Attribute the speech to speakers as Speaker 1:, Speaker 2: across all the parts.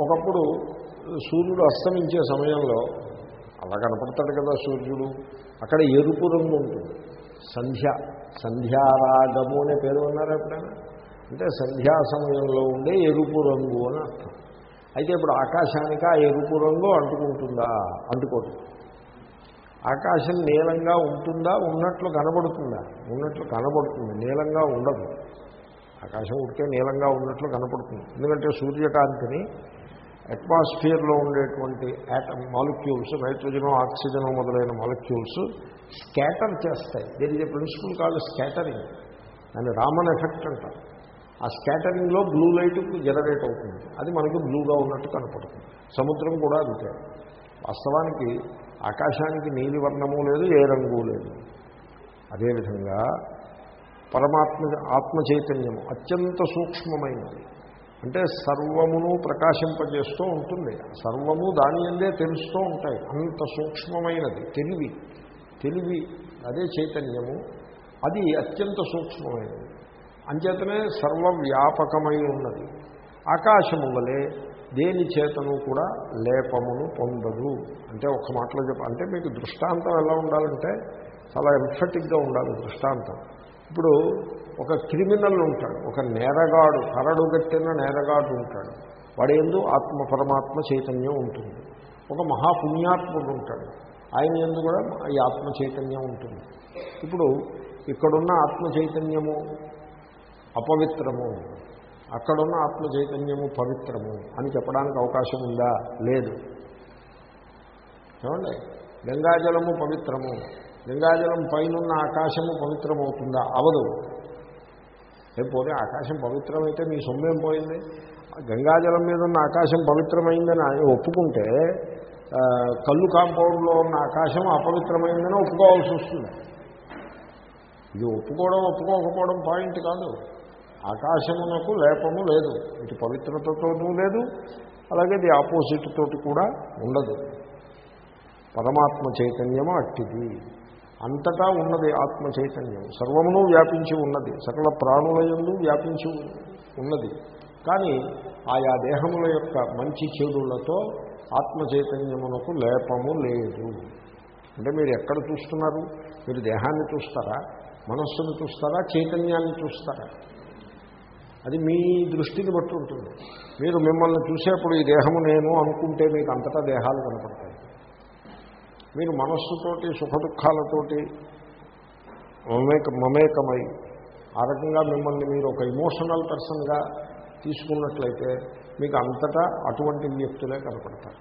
Speaker 1: ఒకప్పుడు సూర్యుడు అస్తమించే సమయంలో అలా కనపడతాడు కదా సూర్యుడు. అక్కడ ఎరుపు రంగు ఉంటుంది. సంధ్య సంధ్యారాగము అనే పేరు ఉన్నారు ఎప్పుడైనా? అంటే సంధ్యా సమయంలో ఉండే ఎరుపు రంగు అని అర్థం. అయితే ఇప్పుడు ఆకాశానికి ఆ ఎరుపు రంగు అంటుకుంటుందా? అంటుకోదు. ఆకాశం నీలంగా ఉంటుందా? ఉన్నట్లు కనబడుతుందా? ఉన్నట్లు కనబడుతుంది. నీలంగా ఉండదు. ఆకాశం ఉడికే నీలంగా ఉన్నట్లు కనపడుతుంది. ఎందుకంటే సూర్యకాంతిని అట్మాస్ఫియర్లో ఉండేటువంటి యాటమ్ మాలిక్యూల్స్ నైట్రోజన్ ఆక్సిజన్ మొదలైన మాలిక్యూల్స్ స్కాటర్ చేస్తాయి. దేర్ ఇదే ఏ ప్రిన్సిపల్ కాదు స్కాటరింగ్ దాన్ని రామన్ ఎఫెక్ట్ అంటారు. ఆ స్కాటరింగ్లో బ్లూ లైట్ జనరేట్ అవుతుంది. అది మనకి బ్లూగా ఉన్నట్టు కనపడుతుంది. సముద్రం కూడా అంతే. వాస్తవానికి ఆకాశానికి నీలి వర్ణము లేదు ఏ రంగు లేదు. అదేవిధంగా పరమాత్మ ఆత్మ చైతన్యము అత్యంత సూక్ష్మమైనది. అంటే సర్వమును ప్రకాశింపజేస్తూ ఉంటుంది. సర్వము దాని ఎందే తెలుస్తూ ఉంటాయి. అంత సూక్ష్మమైనది. తెలివి. తెలివి అదే చైతన్యము. అది అత్యంత సూక్ష్మమైనది. అంచేతనే సర్వవ్యాపకమై ఉన్నది. ఆకాశము వలె దేని చేతను కూడా లేపమును పొందదు. అంటే ఒక మాటలో చెప్ప అంటే మీకు దృష్టాంతం ఎలా ఉండాలంటే చాలా ఎంఫటిక్గా ఉండాలి దృష్టాంతం. ఇప్పుడు ఒక క్రిమినల్ ఉంటాడు ఒక నేరగాడు కరడుగట్టిన నేరగాడు ఉంటాడు. వాడు ఎందు ఆత్మ పరమాత్మ చైతన్యం ఉంటుంది. ఒక మహాపుణ్యాత్ముడు ఉంటాడు. ఆయన ఎందు కూడా ఈ ఆత్మ చైతన్యం ఉంటుంది. ఇప్పుడు ఇక్కడున్న ఆత్మ చైతన్యము అపవిత్రము. అక్కడున్న ఆత్మ చైతన్యము పవిత్రము అని చెప్పడానికి అవకాశం ఉందా? లేదు. ఏమండి? గంగాజలము పవిత్రము. గంగాజలం పైనున్న ఆకాశము పవిత్రమవుతుందా? అవదు. పోతే ఆకాశం పవిత్రమైతే మీ సొమ్మేం పోయింది? గంగాజలం మీద ఉన్న ఆకాశం పవిత్రమైందని ఒప్పుకుంటే కళ్ళు కాంపౌండ్లో ఉన్న ఆకాశం అపవిత్రమైందని ఒప్పుకోవాల్సి వస్తుంది. ఇది ఒప్పుకోవడం ఒప్పుకోకపోవడం పాయింట్ కాదు. ఆకాశమునకు లేపము లేదు. ఇటు పవిత్రతతోనూ లేదు అలాగే ది ఆపోజిట్ తోటి కూడా ఉండదు. పరమాత్మ చైతన్యము అట్టిది. అంతటా ఉన్నది ఆత్మ చైతన్యం. సర్వమును వ్యాపించి ఉన్నది సకల ప్రాణులయందు వ్యాపించి ఉన్నది. కానీ ఆయా దేహముల యొక్క మంచి చెడులతో ఆత్మ చైతన్యమునకు లేపము లేదు. అంటే మీరు ఎక్కడ చూస్తున్నారు? మీరు దేహాన్ని చూస్తారా? మనస్సును చూస్తారా? చైతన్యాన్ని చూస్తారా? అది మీ దృష్టిని బట్టి ఉంటుంది. మీరు మిమ్మల్ని చూసేప్పుడు ఈ దేహము నేను అనుకుంటే మీకు అంతటా దేహాలు కనపడతాయి. మీరు మనస్సుతోటి సుఖ దుఃఖాలతోటి మమేక మమేకమై ఆ రకంగా మిమ్మల్ని మీరు ఒక ఇమోషనల్ పర్సన్గా తీసుకున్నట్లయితే మీకు అంతటా అటువంటి వ్యక్తులే కనపడతారు.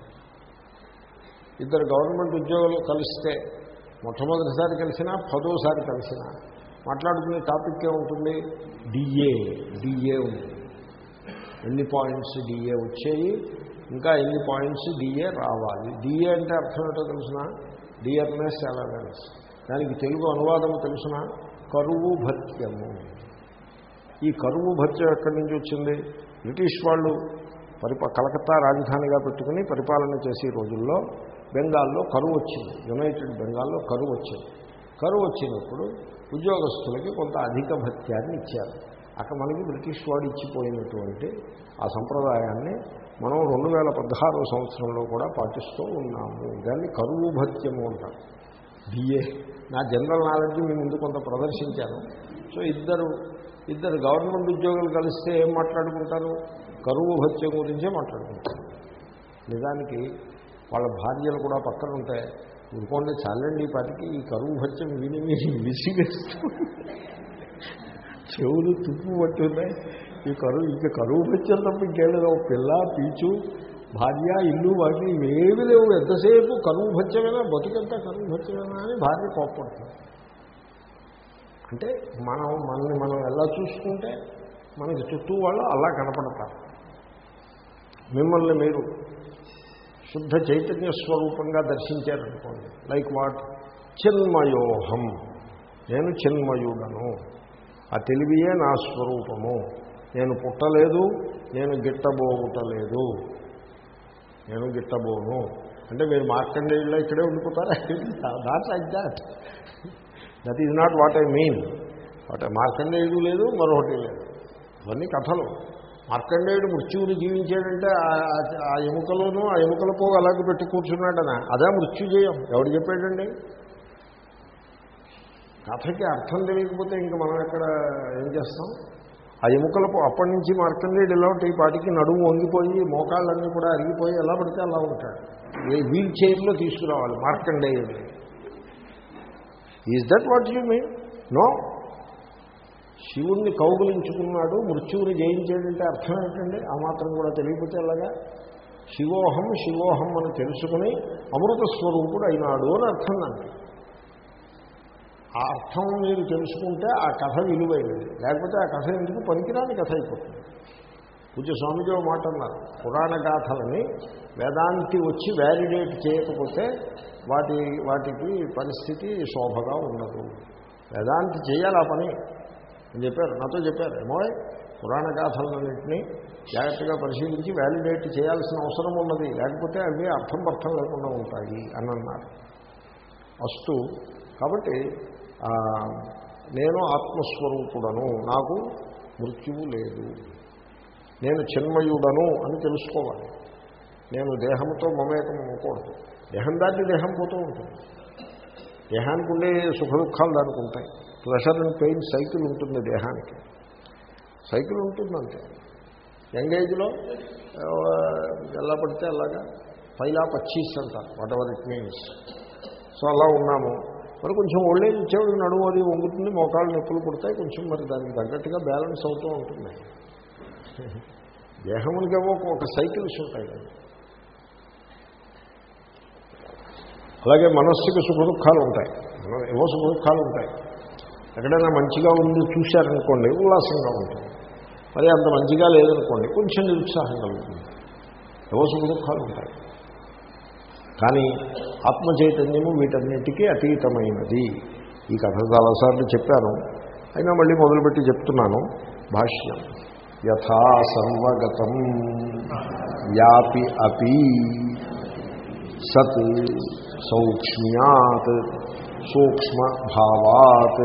Speaker 1: ఇద్దరు గవర్నమెంట్ ఉద్యోగులు కలిస్తే మొట్టమొదటిసారి కలిసినా పదోసారి కలిసినా మాట్లాడుకునే టాపిక్ ఏముంటుంది? డిఏ డిఏ ఉంటుంది. ఎన్ని పాయింట్స్ డిఏ వచ్చాయి? ఇంకా ఎన్ని పాయింట్స్ డిఏ రావాలి? డిఏ అంటే అర్థం ఏంటో తెలిసిన? డియర్నెస్ అలవెన్స్ దానికి తెలుగు అనువాదం తెలిసిన? కరువు భత్యము. ఈ కరువు భత్యం ఎక్కడి నుంచి వచ్చింది? బ్రిటిష్ వాళ్ళు పరిపా కలకత్తా రాజధానిగా పెట్టుకుని పరిపాలన చేసే రోజుల్లో బెంగాల్లో కరువు వచ్చింది. యునైటెడ్ బెంగాల్లో కరువు వచ్చింది. కరువు వచ్చినప్పుడు ఉద్యోగస్తులకి కొంత అధిక భత్యాన్ని ఇచ్చారు. అక్కడ మనకి బ్రిటిష్ వాడు ఇచ్చిపోయినటువంటి ఆ సంప్రదాయాన్ని మనం రెండు వేల పదహారవ సంవత్సరంలో కూడా పాటిస్తూ ఉన్నాము. దాన్ని కరువు భత్యము అంటారు బిఏ నా జనరల్ నాలెడ్జ్ మీ ముందు కొంత ప్రదర్శించాను. సో ఇద్దరు ఇద్దరు గవర్నమెంట్ ఉద్యోగులు కలిస్తే ఏం మాట్లాడుకుంటారు? కరువు భత్యం గురించే మాట్లాడుకుంటారు. నిజానికి వాళ్ళ భార్యలు కూడా పక్కన ఉంటే ఇంకోండి చాలండి ఈ పాటికి ఈ కరువు భత్యం విని విని విసిగేస్తూ చెవులు తుప్పు పట్టున్నాయి. ఈ కరువు ఇంక కరువు భత్యం తప్ప ఇంకేలేదు ఒక పిల్ల పీచు భార్య ఇల్లు వాటిని ఏమి లేవు. ఎంతసేపు కరువు భత్యమేనా? బతుకంతా కరువు భత్యమేనా అని భార్య కోప్పడుతుంది. అంటే మనం మనల్ని మనం ఎలా చూసుకుంటే మనకి చుట్టూ వాళ్ళు అలా కనపడతారు. మిమ్మల్ని మీరు శుద్ధ చైతన్య స్వరూపంగా దర్శించారనుకోండి. Like what? చిన్మయోహం. నేను చిన్మయుడను. ఆ తెలివియే నా స్వరూపము. నేను పుట్టలేదు నేను గిట్టబోవుటలేదు నేను గిట్టబోను. అంటే మీరు మార్కండేయుల్లో ఇక్కడే ఉండిపోతారా? That like that that is not what I mean what మార్కండేయుడు లేదు మరొకటి లేదు. ఇవన్నీ కథలు. మార్కండేయుడు మృత్యువుని జీవించాడంటే ఆ- ఎముకలోనూ ఆ ఎముకల పోగు అలాగే పెట్టి కూర్చున్నాడన అదే మృత్యుజయం ఎవడు చెప్పాడండి? కథకి అర్థం తెలియకపోతే ఇంక మనం ఎక్కడ ఏం చేస్తాం? ఆ ఎముకల అప్పటి నుంచి మార్కండేయుడు ఎలా ఉంటే ఈ పాటికి నడుము వంగిపోయి మోకాళ్ళన్నీ కూడా అరిగిపోయి ఎలా పడితే అలా ఉంటాడు. ఏ వీల్ చైర్లో తీసుకురావాలి మార్కండేయుడిని is that what you mean no శివుణ్ణి కౌగులించుకున్నాడు మృత్యువుని జయించాడంటే అర్థం ఏంటండి? ఆ మాత్రం కూడా తెలియకపోతే అలాగా శివోహం శివోహం అని తెలుసుకుని అమృత స్వరూపుడు అయినాడు అని అర్థం దానికి ఆ అర్థం మీరు తెలుసుకుంటే ఆ కథ విలువైనది. లేకపోతే ఆ కథ ఎందుకు పనికిరాని కథ అయిపోతుంది. పూజ స్వామిజీ ఒక మాట అన్నారు. పురాణ గాథలని వేదాంతి వచ్చి వ్యాలిడేట్ చేయకపోతే వాటి వాటికి పరిస్థితి శోభగా ఉండదు. వేదాంతి చేయాలి ఆ పని. అని చెప్పారు. నాతో చెప్పారు. ఏమో పురాణ గాథలన్నింటినీ జాగ్రత్తగా పరిశీలించి వ్యాలిడేట్ చేయాల్సిన అవసరం ఉన్నది. లేకపోతే అవి అర్థం అర్థం లేకుండా ఉంటాయి. అని అన్నారు. అస్తు కాబట్టి నేను ఆత్మస్వరూపుడను నాకు మృత్యువు లేదు. నేను చిన్మయుడను అని తెలుసుకోవాలి. నేను దేహంతో మమేకం అవ్వకూడదు. దేహం దాటి దేహం పోతూ ఉంటుంది. దేహానికి ఉండే సుఖ దుఃఖాలు దానికి ఉంటాయి. ప్రెషర్ అండ్ పెయిన్ సైకిల్ ఉంటుంది దేహానికి. సైకిల్ ఉంటుందంటే యంగ్ ఏజ్లో ఎలా పడితే అలాగా పైలా పచ్చీస్ అంటారు whatever it means. So అలా ఉన్నాము. మరి కొంచెం ఓల్డేజ్ ఇచ్చేవాడు నడుము అది వంగుతుంది మోకాళ్ళు నొప్పులు పుడతాయి కొంచెం మరి దానికి తగ్గట్టుగా బ్యాలెన్స్ అవుతూ ఉంటుంది. దేహములకేమో ఒక సైకిల్స్ ఉంటాయి కదా. అలాగే మనస్సుకి సుఖ దుఃఖాలు ఉంటాయి. మన- ఏవో సుఖ దుఃఖాలు ఉంటాయి. ఎక్కడైనా మంచిగా ఉంది చూశారనుకోండి ఉల్లాసంగా ఉంటుంది. మరి అంత మంచిగా లేదనుకోండి కొంచెం నిరుత్సాహం కలుగుతుంది ఏవో సుఖ దుఃఖాలు ఉంటాయి. కానీ ఆత్మ చైతన్యము వీటన్నిటికీ అతీతమైనది. ఈ కథ చాలాసార్లు చెప్పాను. అయినా మళ్ళీ మొదలుపెట్టి చెప్తున్నాను. భాష్యం. యథా సర్వగతం వ్యాపి అపి సత్ సౌక్ష్మ్యాత్ సూక్ష్మభావాత్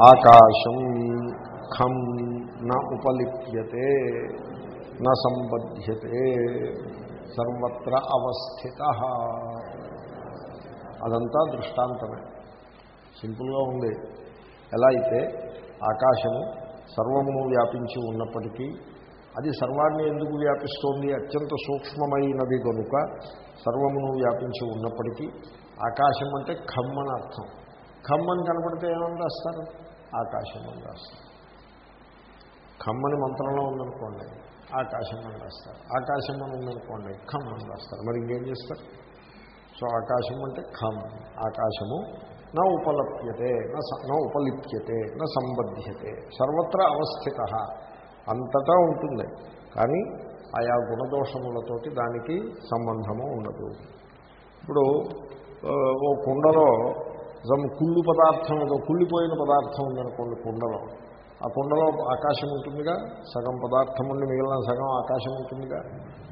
Speaker 1: ఆకాశం ఖం న ఉపలిప్యతే న సంబధ్యతే సర్వత్ర అవస్థిత. అదంతా దృష్టాంతమే. సింపుల్గా ఉంది. ఎలా అయితే ఆకాశము సర్వము వ్యాపించి ఉన్నప్పటికీ అది సర్వాన్ని ఎందుకు వ్యాపిస్తోంది? అత్యంత సూక్ష్మమైనది కనుక సర్వమును వ్యాపించి ఉన్నప్పటికీ ఆకాశం అంటే ఖమ్ అని అర్థం. ఖమ్మని కనపడితే ఏమని రాస్తారు? ఆకాశం అని రాస్తారు. ఖమ్మని మంత్రంలో ఉందనుకోండి. ఆకాశం అని రాస్తారు. ఆకాశం అని ఉందనుకోండి ఖమ్ అని రాస్తారు. మరి ఇంకేం చేస్తారు? సో ఆకాశం అంటే ఖమ్. ఆకాశము నా ఉపలభ్యతే నా ఉపలిప్యతే నా సంబధ్యతే సర్వత్ర అవస్థిత. అంతటా ఉంటుంది. కానీ ఆయా గుణదోషములతోటి దానికి సంబంధము ఉండదు. ఇప్పుడు ఓ కుండలో కుళ్ళు పదార్థం ఏదో కుళ్ళిపోయిన పదార్థం ఉందనుకోండి కుండలో. ఆ కుండలో ఆకాశం ఉంటుందిగా? సగం పదార్థం ఉండి మిగిలిన సగం ఆకాశం ఉంటుందిగా?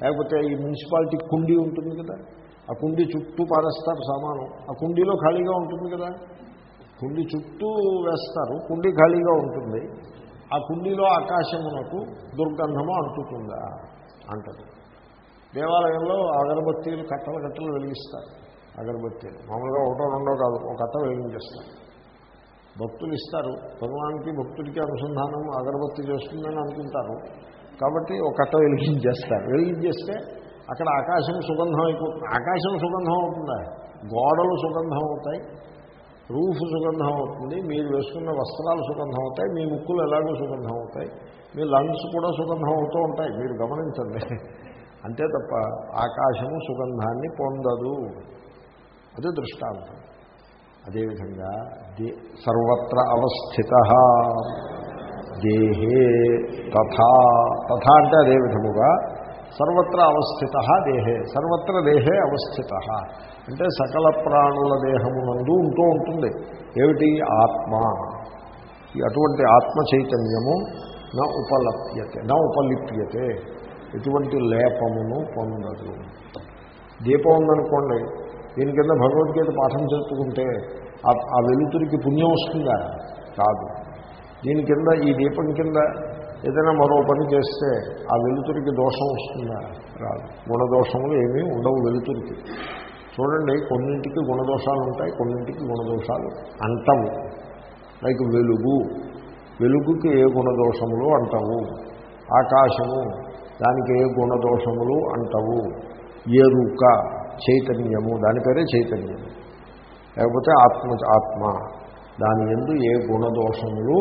Speaker 1: లేకపోతే ఈ మున్సిపాలిటీ కుండీ ఉంటుంది కదా? ఆ కుండీ చుట్టూ పారేస్తారు సామాను. ఆ కుండీలో ఖాళీగా ఉంటుంది కదా? కుండీ చుట్టూ వేస్తారు. కుండీ ఖాళీగా ఉంటుంది. ఆ కుండీలో ఆకాశమునకు దుర్గంధము అంటుతుందా? అంటది. దేవాలయంలో అగరబత్తీలు కట్టలు కట్టలు వెలిగిస్తారు. అగరబత్తీలు. మామూలుగా ఒకటో రెండో కాదు ఒక కట్ట వెలిగించేస్తారు. భక్తులు ఇస్తారు భగవానికి భక్తుడికి అనుసంధానం అగరబత్తి చేస్తుందని అనుకుంటారు. కాబట్టి ఒక కట్ట వెలిగించేస్తారు. వెలిగించేస్తే అక్కడ ఆకాశం సుగంధం అయిపోతుంది. ఆకాశం సుగంధం అవుతుందా? గోడలు సుగంధం అవుతాయి. రూఫ్ సుగంధం అవుతుంది. మీరు వేసుకున్న వస్త్రాలు సుగంధం అవుతాయి. మీ ముక్కులు ఎలాగో సుగంధం అవుతాయి. మీ లంగ్స్ కూడా సుగంధం అవుతూ ఉంటాయి. మీరు గమనించండి. అంతే తప్ప ఆకాశము సుగంధాన్ని పొందదు. అది దృష్టాంతం. అదేవిధంగా దే సర్వత్ర అవస్థిత దేహే తథా. తథా అంటే అదే విధముగా సర్వత్ర అవస్థిత దేహే సర్వత్ర దేహే అవస్థిత. అంటే సకల ప్రాణుల దేహమునందు ఉంటూ ఉంటుంది. ఏమిటి? ఆత్మ. అటువంటి ఆత్మ చైతన్యము నా ఉపలప్యతే నా ఉపలిప్యతే. ఎటువంటి లేపమును పొందదు. దీపం ఉందనుకోండి దీని కింద భగవద్గీత పాఠం చెప్పుకుంటే ఆ- ఆ వెలుతురికి పుణ్యం వస్తుందా? కాదు. దీని కింద ఈ దీపం కింద ఏదైనా మరో పని చేస్తే ఆ వెలుతురికి దోషం వస్తుందా? రాదు గుణదోషములు ఏమీ ఉండవు వెలుతురికి. చూడండి కొన్నింటికి గుణదోషాలు ఉంటాయి కొన్నింటికి గుణదోషాలు అంటవు. లైక్ వెలుగు. వెలుగుకి ఏ గుణదోషములు అంటవు? ఆకాశము. దానికి ఏ గుణదోషములు అంటవు? ఎరుక. చైతన్యము. దాని పేరే చైతన్యము లేకపోతే ఆత్మ ఆత్మ. దాని ఎందు ఏ గుణదోషములు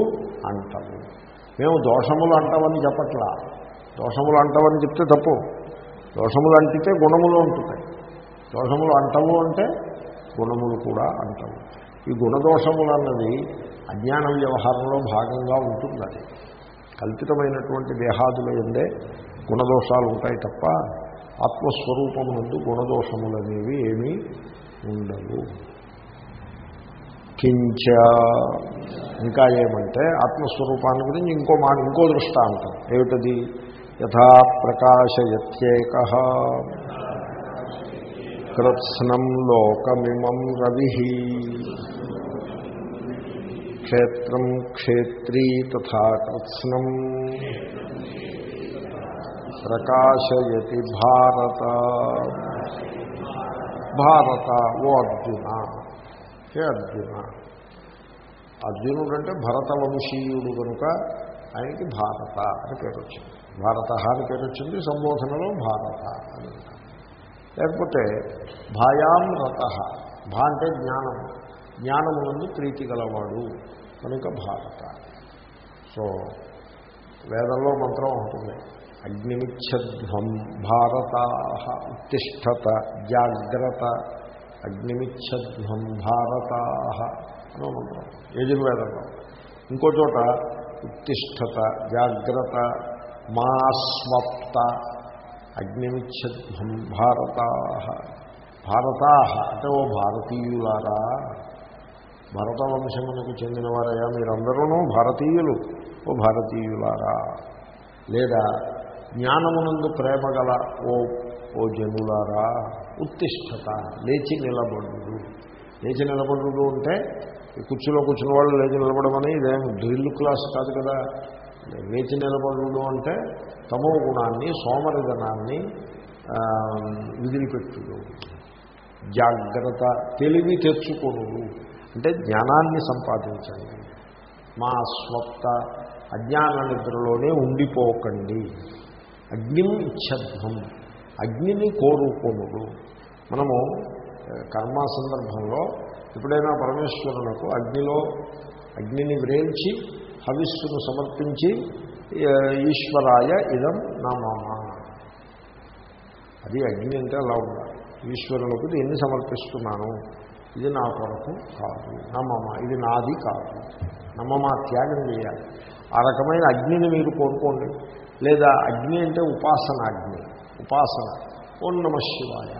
Speaker 1: అంటాము మేము దోషములు అంటామని చెప్పట్లా. దోషములు అంటామని చెప్తే తప్పు. దోషములు అంటితే గుణములు ఉంటున్నాయి దోషములు అంటము అంటే గుణములు కూడా అంటము ఈ గుణదోషములు అన్నది అజ్ఞాన వ్యవహారంలో భాగంగా ఉంటుంది కల్పితమైనటువంటి దేహాదుల ఎందే గుణదోషాలు ఉంటాయి తప్ప ఆత్మస్వరూపమునందు గుణదోషములనేవి ఏమీ ఉండవు. కించ ఇంకా ఏమంటే ఆత్మస్వరూపాన్ని గురించి ఇంకో మా ఇంకో దృష్టాంతం ఏమిటది? యథా ప్రకాశయత్యేక కృత్స్నం లోకమిమం రవి. క్షేత్రం క్షేత్రీ తథా కృత్స్నం. ప్రకాశయతి భారత. భారత ఓ అర్జున. హే అర్జున? అర్జునుడు అంటే భరత వంశీయుడు కనుక ఆయనకి భారత అని పేరు వచ్చింది భారత అని పేరు వచ్చింది సంబోధనలో భారత అని. లేకపోతే భాయాం రత భా అంటే జ్ఞానం. జ్ఞానమునందు ప్రీతి గలవాడు కనుక భారత. సో వేదంలో మంత్రం ఉంటుంది అగ్నిమిచ్చధ్వం భారత ఉత్తిష్టత జాగ్రత్త. అగ్నిమిచ్చధ్వం భారత అని ఉంటాం యజుర్వేదంలో ఇంకో చోట ఉత్తిష్టత జాగ్రత్త మాస్వప్త. అగ్నిమిచ్చధ్వం భారత. భారతా అంటే ఓ భారతీయులారా. భరత వంశమునకు చెందినవారయ్యా మీరందరూ భారతీయులు. ఓ భారతీయులారా. లేదా జ్ఞానమునందు ప్రేమ గల ఓ ఓ జనులారా ఉత్తిష్టత లేచి నిలబడు లేచి నిలబడు అంటే కుర్చీలో కూర్చున్న వాళ్ళు లేచి నిలబడమని ఇదేం డ్రిల్ క్లాస్ కాదు కదా. లేచి నిలబడు అంటే తమో గుణాన్ని సోమరిధనాన్ని విదిలిపెట్టుడు జాగ్రత్త తెలివి తెచ్చుకోను అంటే జ్ఞానాన్ని సంపాదించండి. మా స్వప్త అజ్ఞాన నిద్రలోనే ఉండిపోకండి. అగ్నిం ఇచ్చధ్వం. అగ్నిని కోరుకోముడు మనము కర్మ సందర్భంలో ఎప్పుడైనా పరమేశ్వరునకు అగ్నిలో అగ్నిని వ్రేల్చి హవిస్సును సమర్పించి ఈశ్వరాయ ఇదం నా మామ అది అగ్ని అంటే అలా ఉండాలి. ఈశ్వరులకు దీన్ని సమర్పిస్తున్నాను? ఇది నా కొరకు కాదు. నమ్మమ్మ ఇది నాది కాదు. నమ్మమ్మ త్యాగం చేయాలి. ఆ రకమైన అగ్నిని మీరు కోరుకోండి. లేదా అగ్ని అంటే ఉపాసన అగ్ని ఉపాసన. ఓం నమ శివాయ.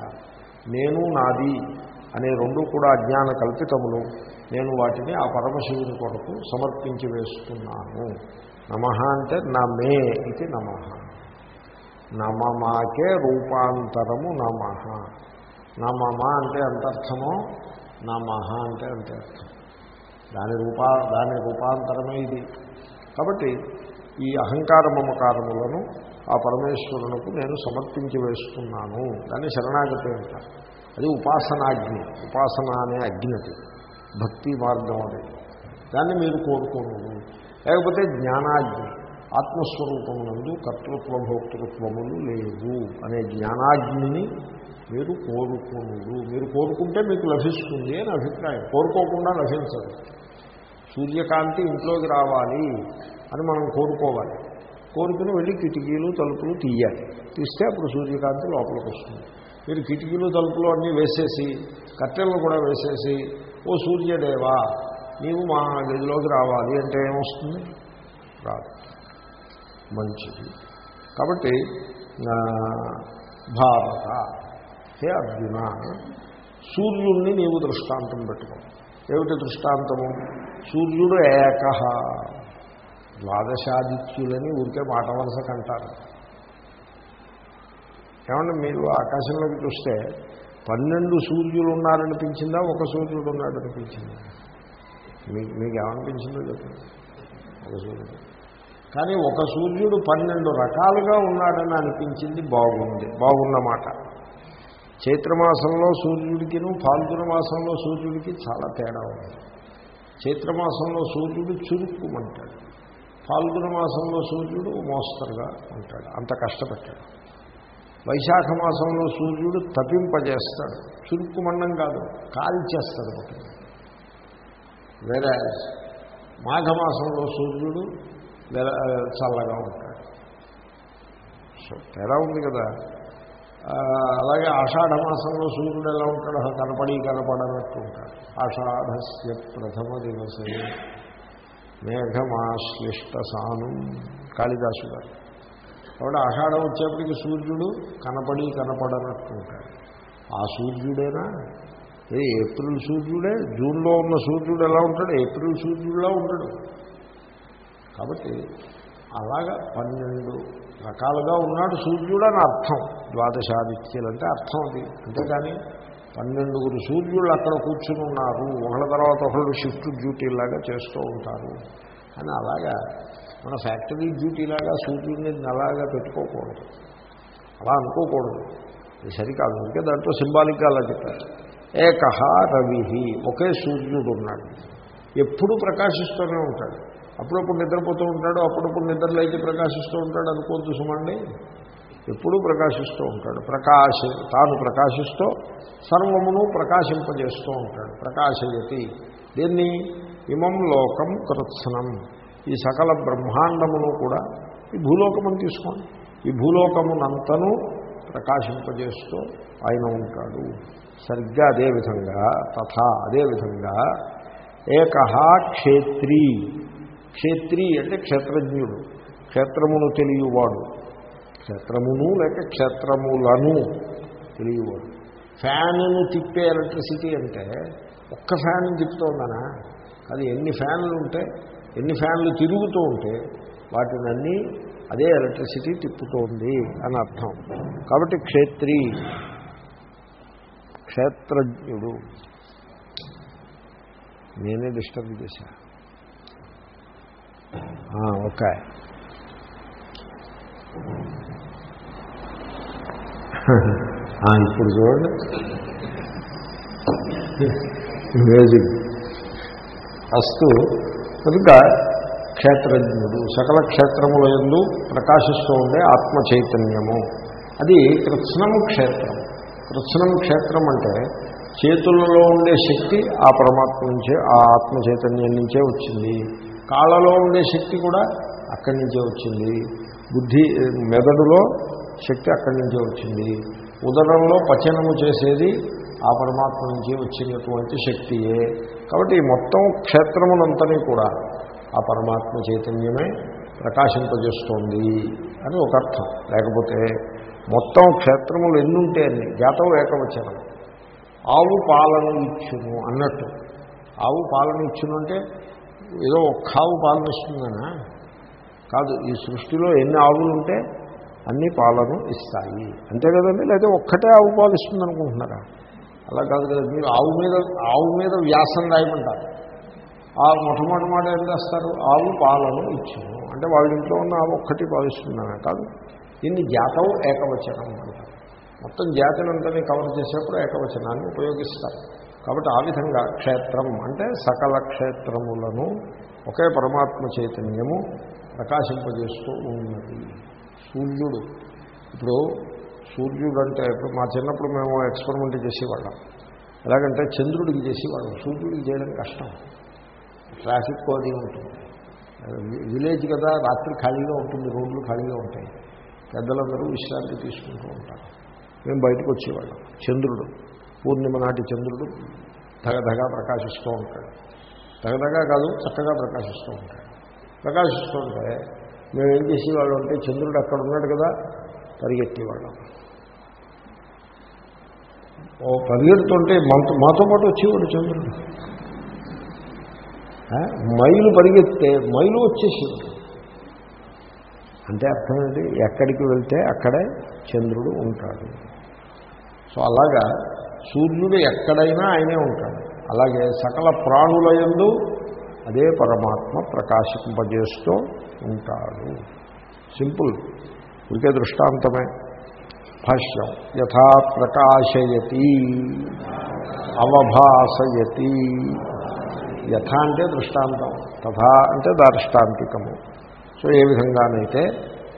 Speaker 1: నేను నాది అనే రెండు కూడా అజ్ఞాన కల్పితములు. నేను వాటిని ఆ పరమశివుని కొరకు సమర్పించి వేస్తున్నాను. నమ అంటే నమే ఇది నమ. నమమాకే రూపాంతరము నమ. నమమ అంటే అంతర్థమో నమ అంటే అంతే అర్థం దాని రూపా దాని రూపాంతరమే ఇది. కాబట్టి ఈ అహంకార మమకారములను ఆ పరమేశ్వరునకు నేను సమర్పించి వేస్తున్నాను. దాన్ని శరణాగతి అంటారు. అది ఉపాసనాగ్ని ఉపాసన అనే అగ్నిది భక్తి మార్గం అది. దాన్ని మీరు కోరుకోను లేకపోతే జ్ఞానాగ్ని ఆత్మస్వరూపమునందు కర్తృత్వ భోక్తృత్వములు లేవు అనే జ్ఞానాగ్నిని మీరు కోరుకోను మీరు కోరుకుంటే మీకు లభిస్తుంది అని అభిప్రాయం. కోరుకోకుండా లభించదు. సూర్యకాంతి ఇంట్లోకి రావాలి. అని మనం కోరుకోవాలి. కోరుకుని వెళ్ళి కిటికీలు తలుపులు తీయాలి. తీస్తే అప్పుడు సూర్యకాంతి లోపలికి వస్తుంది. మీరు కిటికీలు తలుపులు అన్నీ వేసేసి కట్టెలను కూడా వేసేసి ఓ సూర్యదేవా నీవు మా గదిలోకి రావాలి. అంటే ఏమొస్తుంది? రాదు. మంచిది. కాబట్టి భారత హే అర్జున సూర్యుణ్ణి నీవు దృష్టాంతం పెట్టుకో. ఏమిటి దృష్టాంతము? సూర్యుడు ఏక. ద్వాదశాదిత్యులని ఊరికే మాట వరుసకు ఏమంటే మీరు ఆకాశంలోకి చూస్తే పన్నెండు సూర్యులు ఉన్నారనిపించిందా ఒక సూర్యుడు ఉన్నాడనిపించిందా మీకు మీకు ఏమనిపించిందో చెప్పండి. ఒక సూర్యుడు. కానీ ఒక సూర్యుడు పన్నెండు రకాలుగా ఉన్నాడని అనిపించింది బాగుంది బాగున్నమాట చైత్రమాసంలో సూర్యుడికిను ఫాల్గుణ మాసంలో సూర్యుడికి చాలా తేడా ఉంది. చైత్రమాసంలో సూర్యుడు చురుక్కుమంటాడు. ఫాల్గుణ మాసంలో సూర్యుడు మోస్తరుగా ఉంటాడు. అంత కష్టపెట్టాడు వైశాఖ మాసంలో సూర్యుడు తప్పింపజేస్తాడు చురుక్కుమండం కాదు కాల్చేస్తాడు ఒకటి వేరే మాఘమాసంలో సూర్యుడు చల్లగా ఉంటాడు. సో తేడా ఉంది కదా. అలాగే ఆషాఢ మాసంలో సూర్యుడు ఎలా ఉంటాడు కనపడి కనపడనట్టు ఉంటాడు. ఆషాఢస్య ప్రథమ దివసే. మేఘమాశ్లిష్ట సాను కాళిదాసు గారు. కాబట్టి ఆషాఢం వచ్చేప్పటికి సూర్యుడు కనపడి కనపడనట్టుంటాడు. ఆ సూర్యుడేనా? ఏ ఏప్రిల్ సూర్యుడే? జూన్లో ఉన్న సూర్యుడు ఎలా ఉంటాడు? ఏప్రిల్ సూర్యుడులా ఉంటాడు కాబట్టి అలాగా పన్నెండు రకాలుగా ఉన్నాడు సూర్యుడు అని అర్థం. ద్వాదశాదిత్యులు అంటే అర్థం అది. అంతేకాని పన్నెండుగురు సూర్యుళ్ళు అక్కడ కూర్చుని ఉన్నారు. ఒకళ్ళ తర్వాత ఒకళ్ళు షిఫ్ట్ డ్యూటీలాగా చేస్తూ ఉంటారు. అని అలాగా మన ఫ్యాక్టరీ డ్యూటీలాగా సూర్యుడిని అలాగా పెట్టుకోకూడదు. అలా అనుకోకూడదు. ఇది సరికాదు. అందుకే దాంట్లో సింబాలిక్గా అలా చెప్పారు. ఏకహ రవి. ఒకే సూర్యుడు ఉన్నాడు. ఎప్పుడూ ప్రకాశిస్తూనే ఉంటాడు. అప్పుడప్పుడు నిద్రపోతూ ఉంటాడు. అప్పుడప్పుడు నిద్రలేచి ప్రకాశిస్తూ ఉంటాడు. అనుకోవద్దు సుమండి. ఎప్పుడూ ప్రకాశిస్తూ ఉంటాడు. ప్రకాశ తాను ప్రకాశిస్తూ సర్వమును ప్రకాశింపజేస్తూ ఉంటాడు. ప్రకాశయతి. దీన్ని? ఇమం లోకం కృత్సనం. ఈ సకల బ్రహ్మాండమును కూడా ఈ భూలోకమును తీసుకోండి. ఈ భూలోకమునంతను ప్రకాశింపజేస్తూ ఆయన ఉంటాడు. సరిగ్గా అదేవిధంగా తథా అదేవిధంగా ఏకహా క్షేత్రీ. క్షేత్రీ అంటే క్షేత్రజ్ఞుడు. క్షేత్రమును తెలియవాడు. క్షేత్రమును లేక క్షేత్రములను తెలియవాడు ఫ్యాన్ను తిప్పే ఎలక్ట్రిసిటీ అంటే ఒక్క ఫ్యాన్ తిప్పుతోందనా? అది ఎన్ని ఫ్యాన్లు ఉంటే ఎన్ని ఫ్యాన్లు తిరుగుతూ ఉంటే వాటినన్నీ అదే ఎలక్ట్రిసిటీ తిప్పుతోంది అని అర్థం. కాబట్టి క్షేత్రి క్షేత్రజ్ఞుడు. నేనే డిస్టర్బ్ చేశా. ఓకే. ఇప్పుడు చూడండి. అమేజింగ్ అస్తు కనుక క్షేత్రజ్ఞుడు సకల క్షేత్రముల ఎందు ప్రకాశిస్తూ ఉండే ఆత్మ చైతన్యము. అది కృత్స్నం క్షేత్రం. కృత్స్నం క్షేత్రం అంటే చేతులలో ఉండే శక్తి ఆ పరమాత్మ నుంచే ఆ ఆత్మ చైతన్యం నుంచే వచ్చింది. కాళ్ళలో ఉండే శక్తి కూడా అక్కడి నుంచే వచ్చింది. బుద్ధి మెదడులో శక్తి అక్కడి నుంచే వచ్చింది. ఉదరంలో పచనము చేసేది ఆ పరమాత్మ నుంచి వచ్చినటువంటి శక్తియే. కాబట్టి ఈ మొత్తం క్షేత్రమునంతని కూడా ఆ పరమాత్మ చైతన్యమే ప్రకాశింపజేస్తోంది అని ఒక అర్థం. లేకపోతే మొత్తం క్షేత్రములు ఎన్నుంటే అన్ని? జాతం ఏకవచనం. ఆవు పాలను ఇచ్చును అన్నట్టు. ఆవు పాలను ఇచ్చును అంటే ఏదో ఒక్క ఆవు పాలన ఇస్తుందనా కాదు ఈ సృష్టిలో ఎన్ని ఆవులు ఉంటే అన్ని పాలను ఇస్తాయి. అంతే కదండి? లేదా ఒక్కటే ఆవు పాలు ఇస్తుంది అనుకుంటున్నారా అలా కాదు కదా. మీరు ఆవు మీద ఆవు మీద వ్యాసం రాయమంటారు. ఆ మొట్టమొదటి మాట ఏం చేస్తారు? ఆవు పాలను ఇచ్చును అంటే వాళ్ళ ఇంట్లో ఉన్న ఆవు ఒక్కటి పాలిస్తుందనే కాదు. దీన్ని జాతం ఏకవచనం అంటారు. మొత్తం జాతినంతని కవర్ చేసేప్పుడు ఏకవచనాన్ని ఉపయోగిస్తారు. కాబట్టి ఆ విధంగా క్షేత్రం అంటే సకల క్షేత్రములను ఒకే పరమాత్మ చైతన్యము ప్రకాశింపజేస్తూ ఉన్నది. సూర్యుడు. ఇప్పుడు సూర్యుడు అంటే ఇప్పుడు మా చిన్నప్పుడు మేము ఎక్స్పెరిమెంట్ చేసేవాళ్ళం. ఎలాగంటే చంద్రుడికి చేసేవాళ్ళం. సూర్యుడికి చేయడం కష్టం. ట్రాఫిక్ అది ఉంటుంది. విలేజ్ కదా రాత్రి ఖాళీగా ఉంటుంది రోడ్లు ఖాళీగా ఉంటాయి. పెద్దలందరూ విశ్రాంతి తీసుకుంటూ ఉంటారు. మేము బయటకు వచ్చేవాళ్ళం. చంద్రుడు పూర్ణిమ నాటి చంద్రుడు ధగధగా ప్రకాశిస్తూ ఉంటాడు. ధగధగా కాదు చక్కగా ప్రకాశిస్తూ ఉంటాడు. ప్రకాశిస్తుంటే మేము ఏం చేసేవాళ్ళం అంటే చంద్రుడు అక్కడ ఉన్నాడు కదా పరిగెత్తేవాళ్ళం. ఓ పరిగెడుతుంటే మాతో మాతో పాటు వచ్చేవాడు చంద్రుడు. మైలు పరిగెత్తే మైలు వచ్చేసేవాడు. అంటే అర్థం ఏంటి? ఎక్కడికి వెళ్తే అక్కడే చంద్రుడు ఉంటాడు. సో అలాగా సూర్యుడు ఎక్కడైనా ఆయనే ఉంటాడు. అలాగే సకల ప్రాణుల యందు అదే పరమాత్మ ప్రకాశింపజేస్తూ ఉంటాడు. సింపుల్. ఇంకే దృష్టాంతమే. భాష్యం. యథా ప్రకాశయతి అవభాసయతి. యథ అంటే దృష్టాంతం. తథా అంటే దార్ష్టాంతికము. సో ఏ విధంగానైతే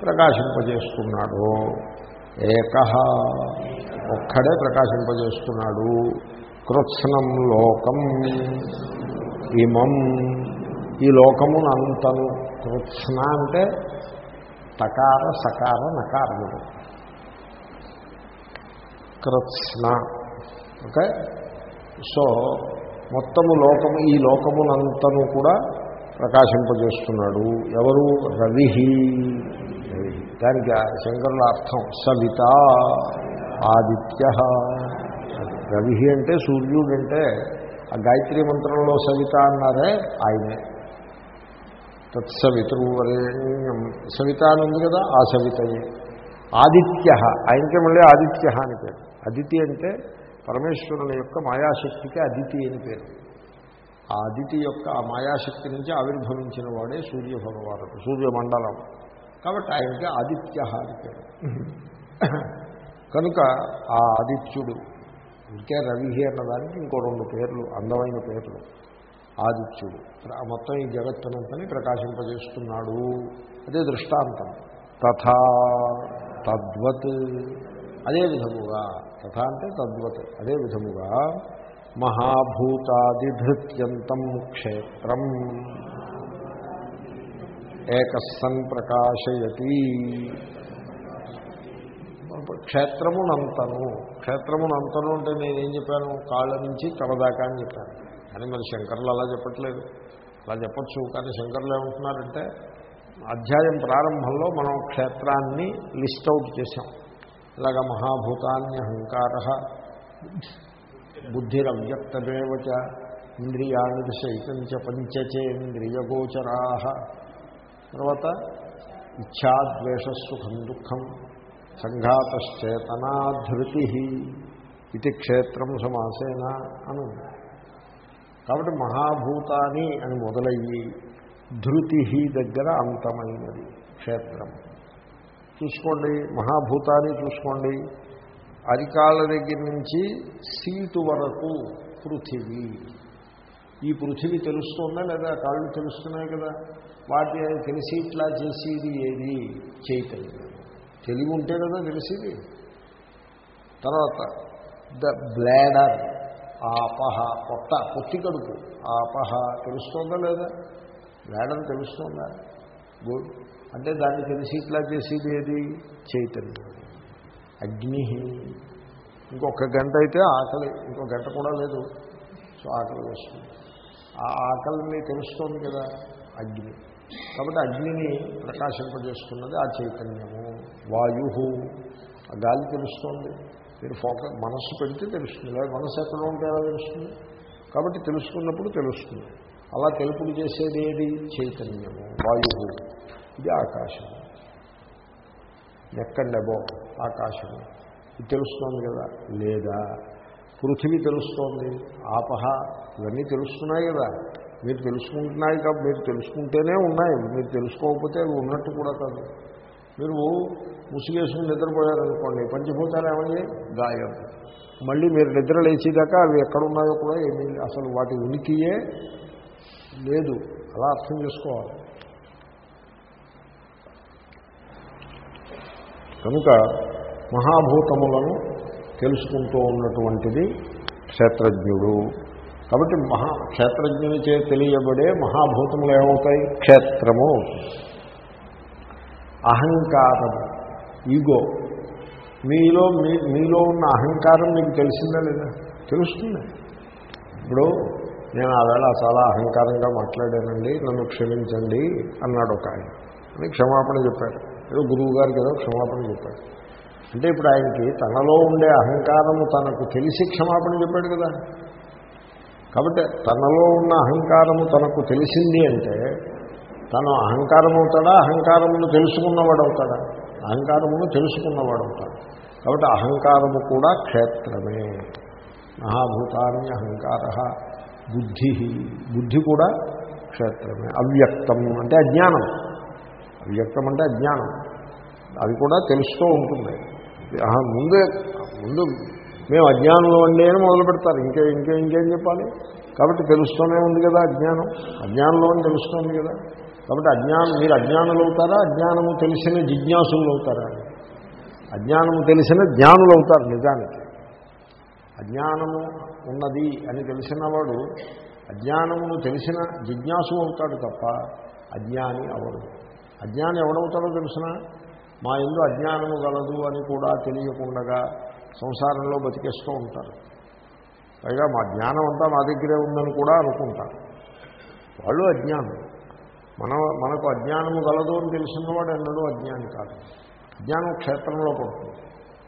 Speaker 1: ప్రకాశింపజేస్తున్నాడో ఏక ఒక్కడే ప్రకాశింపజేస్తున్నాడు. కృత్స్నం లోకం. ఇమం ఈ లోకమునంతను కృత్స్న అంటే తకార సకార నకారములు కృత్స్న ఓకే? సో మొత్తము లోకము ఈ లోకమునంతను కూడా ప్రకాశింపజేస్తున్నాడు. ఎవరు? రవి. దానికి శంకరుల అర్థం సవిత ఆదిత్య. రవి అంటే సూర్యుడు అంటే గాయత్రి మంత్రంలో సవిత అన్నారే ఆయనే. తత్సవితృవరేణ్యం. సవిత అని ఉంది కదా ఆ సవితయే. ఆదిత్య ఆయనకే మళ్ళీ ఆదిత్య అని పేరు. అదితి అంటే పరమేశ్వరుని యొక్క మాయాశక్తికి అదితి అని పేరు. ఆ అదితి యొక్క ఆ మాయాశక్తి నుంచి ఆవిర్భవించిన వాడే సూర్య భగవానుడు సూర్యమండలం. కాబట్టి ఆయనకి ఆదిత్య అని పేరు. కనుక ఆ ఆదిత్యుడు ఇంకా రవి అన్నదానికి ఇంకో రెండు పేర్లు అందమైన పేర్లు. ఆదిత్యుడు. మొత్తం ఈ జగత్తునంతని ప్రకాశింపజేస్తున్నాడు అదే దృష్టాంతం. తథా తద్వత్. అదే విధముగా. తథా అంటే తద్వత్. అదే విధముగా మహాభూతాదిధృత్యంతం క్షేత్రం. ఏకస్సన్ ప్రకాశయతి. క్షేత్రమునంతను. క్షేత్రమునంతను అంటే నేనేం చెప్పాను? కాళ్ళ నుంచి తలదాకా అని చెప్పాను. కానీ మరి శంకర్లు అలా చెప్పట్లేదు. అలా చెప్పచ్చు కానీ శంకర్లు ఏమంటున్నారంటే అధ్యాయం ప్రారంభంలో మనం క్షేత్రాన్ని లిస్ట్ అవుట్ చేశాం. ఇలాగ మహాభూతాన్ని అహంకార బుద్ధిరవ్యక్తమేవచ ఇంద్రియాణి శైతంచ పంచచేంద్రియగోచరా తర్వాత ఇచ్ఛాద్వేషసుఖం దుఃఖం. సంఘాతశ్చేతనాధృతి ఇది క్షేత్రం సమాసేన అను. కాబట్టి మహాభూతాని అని మొదలయ్యి ధృతి దగ్గర అంతమైనది క్షేత్రం. చూసుకోండి మహాభూతాన్ని చూసుకోండి. అరికాళ్ళ దగ్గర నుంచి సీటు వరకు పృథివీ. ఈ పృథివీ తెలుస్తుందా లేదా? కాళ్ళు తెలుస్తున్నాయి కదా. వాటి తెలిసి ఇట్లా చేసేది ఏది? చైతన్యం. తెలివి ఉంటే కదా తెలిసేది. తర్వాత ద బ్లాడర్ ఆపహ పొట్ట పొత్తి కడుపు ఆపహ తెలుస్తోందా లేదా? బ్లాడర్ తెలుస్తోందా? గుడ్. అంటే దాన్ని తెలిసి ఇట్లా చేసేది ఏది? చైతన్యం. అగ్ని. ఇంకొక గంట అయితే ఆకలి. ఇంకో గంట కూడా లేదు. సో ఆకలి వస్తుంది. ఆ ఆకలిని తెలుస్తోంది కదా అగ్ని. కాబట్టి అగ్నిని ప్రకాశింపజేసుకున్నది ఆ చైతన్యము. వాయు గాలి తెలుస్తోంది. మీరు ఫోకస్ మనస్సు పెడితే తెలుస్తుంది. లేదా మనస్సు ఎక్కడ ఉంటే ఎలా తెలుస్తుంది. కాబట్టి తెలుసుకున్నప్పుడు తెలుస్తుంది. అలా తెలుపుడు చేసేది ఏది? చైతన్యము వాయువు. ఇది ఆకాశము. ఎక్కండి ఆకాశము. ఇది తెలుస్తోంది కదా? లేదా? పృథివీ తెలుస్తోంది. ఆపహ ఇవన్నీ తెలుస్తున్నాయి కదా? మీరు తెలుసుకుంటున్నాయి కాబట్టి మీరు తెలుసుకుంటేనే ఉన్నాయి. మీరు తెలుసుకోకపోతే ఉన్నట్టు కూడా కాదు. మీరు ముసుగేసుకుని నిద్రపోయారనుకోండి పంచభూతాలు ఏమయ్యాయి గాయం. మళ్ళీ మీరు నిద్ర లేచేదాకా అవి ఎక్కడున్నాయో కూడా ఏమీ అసలు వాటి ఉనికియే లేదు. అలా అర్థం చేసుకోవాలి. కనుక మహాభూతములను తెలుసుకుంటూ ఉన్నటువంటిది క్షేత్రజ్ఞుడు. కాబట్టి మహా క్షేత్రజ్ఞుని చే తెలియబడే మహాభూతములు ఏమవుతాయి? క్షేత్రము. అహంకారము. ఈగో. మీలో మీ మీలో ఉన్న అహంకారం మీకు తెలిసిందా లేదా? తెలుస్తుంది. ఇప్పుడు నేను ఆ వేళ చాలా అహంకారంగా మాట్లాడానండి నన్ను క్షమించండి అన్నాడు ఒక ఆయన. అని క్షమాపణ చెప్పాడు. ఏదో గురువు గారికి ఏదో క్షమాపణ చెప్పాడు. అంటే ఇప్పుడు ఆయనకి తనలో ఉండే అహంకారము తనకు తెలిసి క్షమాపణ చెప్పాడు కదా. కాబట్టి తనలో ఉన్న అహంకారము తనకు తెలిసింది అంటే తను అహంకారం అవుతాడా అహంకారమును తెలుసుకున్నవాడు అవుతాడా అహంకారమును తెలుసుకున్నవాడు ఉంటాడు కాబట్టి అహంకారము కూడా క్షేత్రమే. మహాభూతాన్ని అహంకార బుద్ధి బుద్ధి కూడా క్షేత్రమే. అవ్యక్తం అంటే అజ్ఞానం. అవ్యక్తం అంటే అజ్ఞానం. అది కూడా తెలుస్తూ ఉంటుంది. ముందే ముందు మేము అజ్ఞానంలో అండి అని మొదలు పెడతారు. ఇంకే ఇంకే ఇంకేం చెప్పాలి. కాబట్టి తెలుస్తూనే ఉంది కదా అజ్ఞానం. అజ్ఞానంలో అని తెలుస్తోంది కదా. కాబట్టి అజ్ఞానం మీరు అజ్ఞానులు అవుతారా? అజ్ఞానము తెలిసిన జిజ్ఞాసులు అవుతారా? అజ్ఞానము తెలిసిన జ్ఞానులు అవుతారు నిజానికి. అజ్ఞానము ఉన్నది అని తెలిసినవాడు అజ్ఞానమును తెలిసిన జిజ్ఞాసు అవుతాడు తప్ప అజ్ఞాని అవడు. అజ్ఞాని ఎవడవుతాడో తెలిసిన? మా ఇల్లు అజ్ఞానము గలదు అని కూడా తెలియకుండగా సంసారంలో బతికేస్తూ ఉంటారు. పైగా మా జ్ఞానం అంతా మా దగ్గరే ఉందని కూడా అనుకుంటారు. వాళ్ళు అజ్ఞానం మన మనకు అజ్ఞానము గలదు అని తెలిసినవాడు ఎన్నడూ అజ్ఞాని కాదు. అజ్ఞానం క్షేత్రంలో పడుతుంది.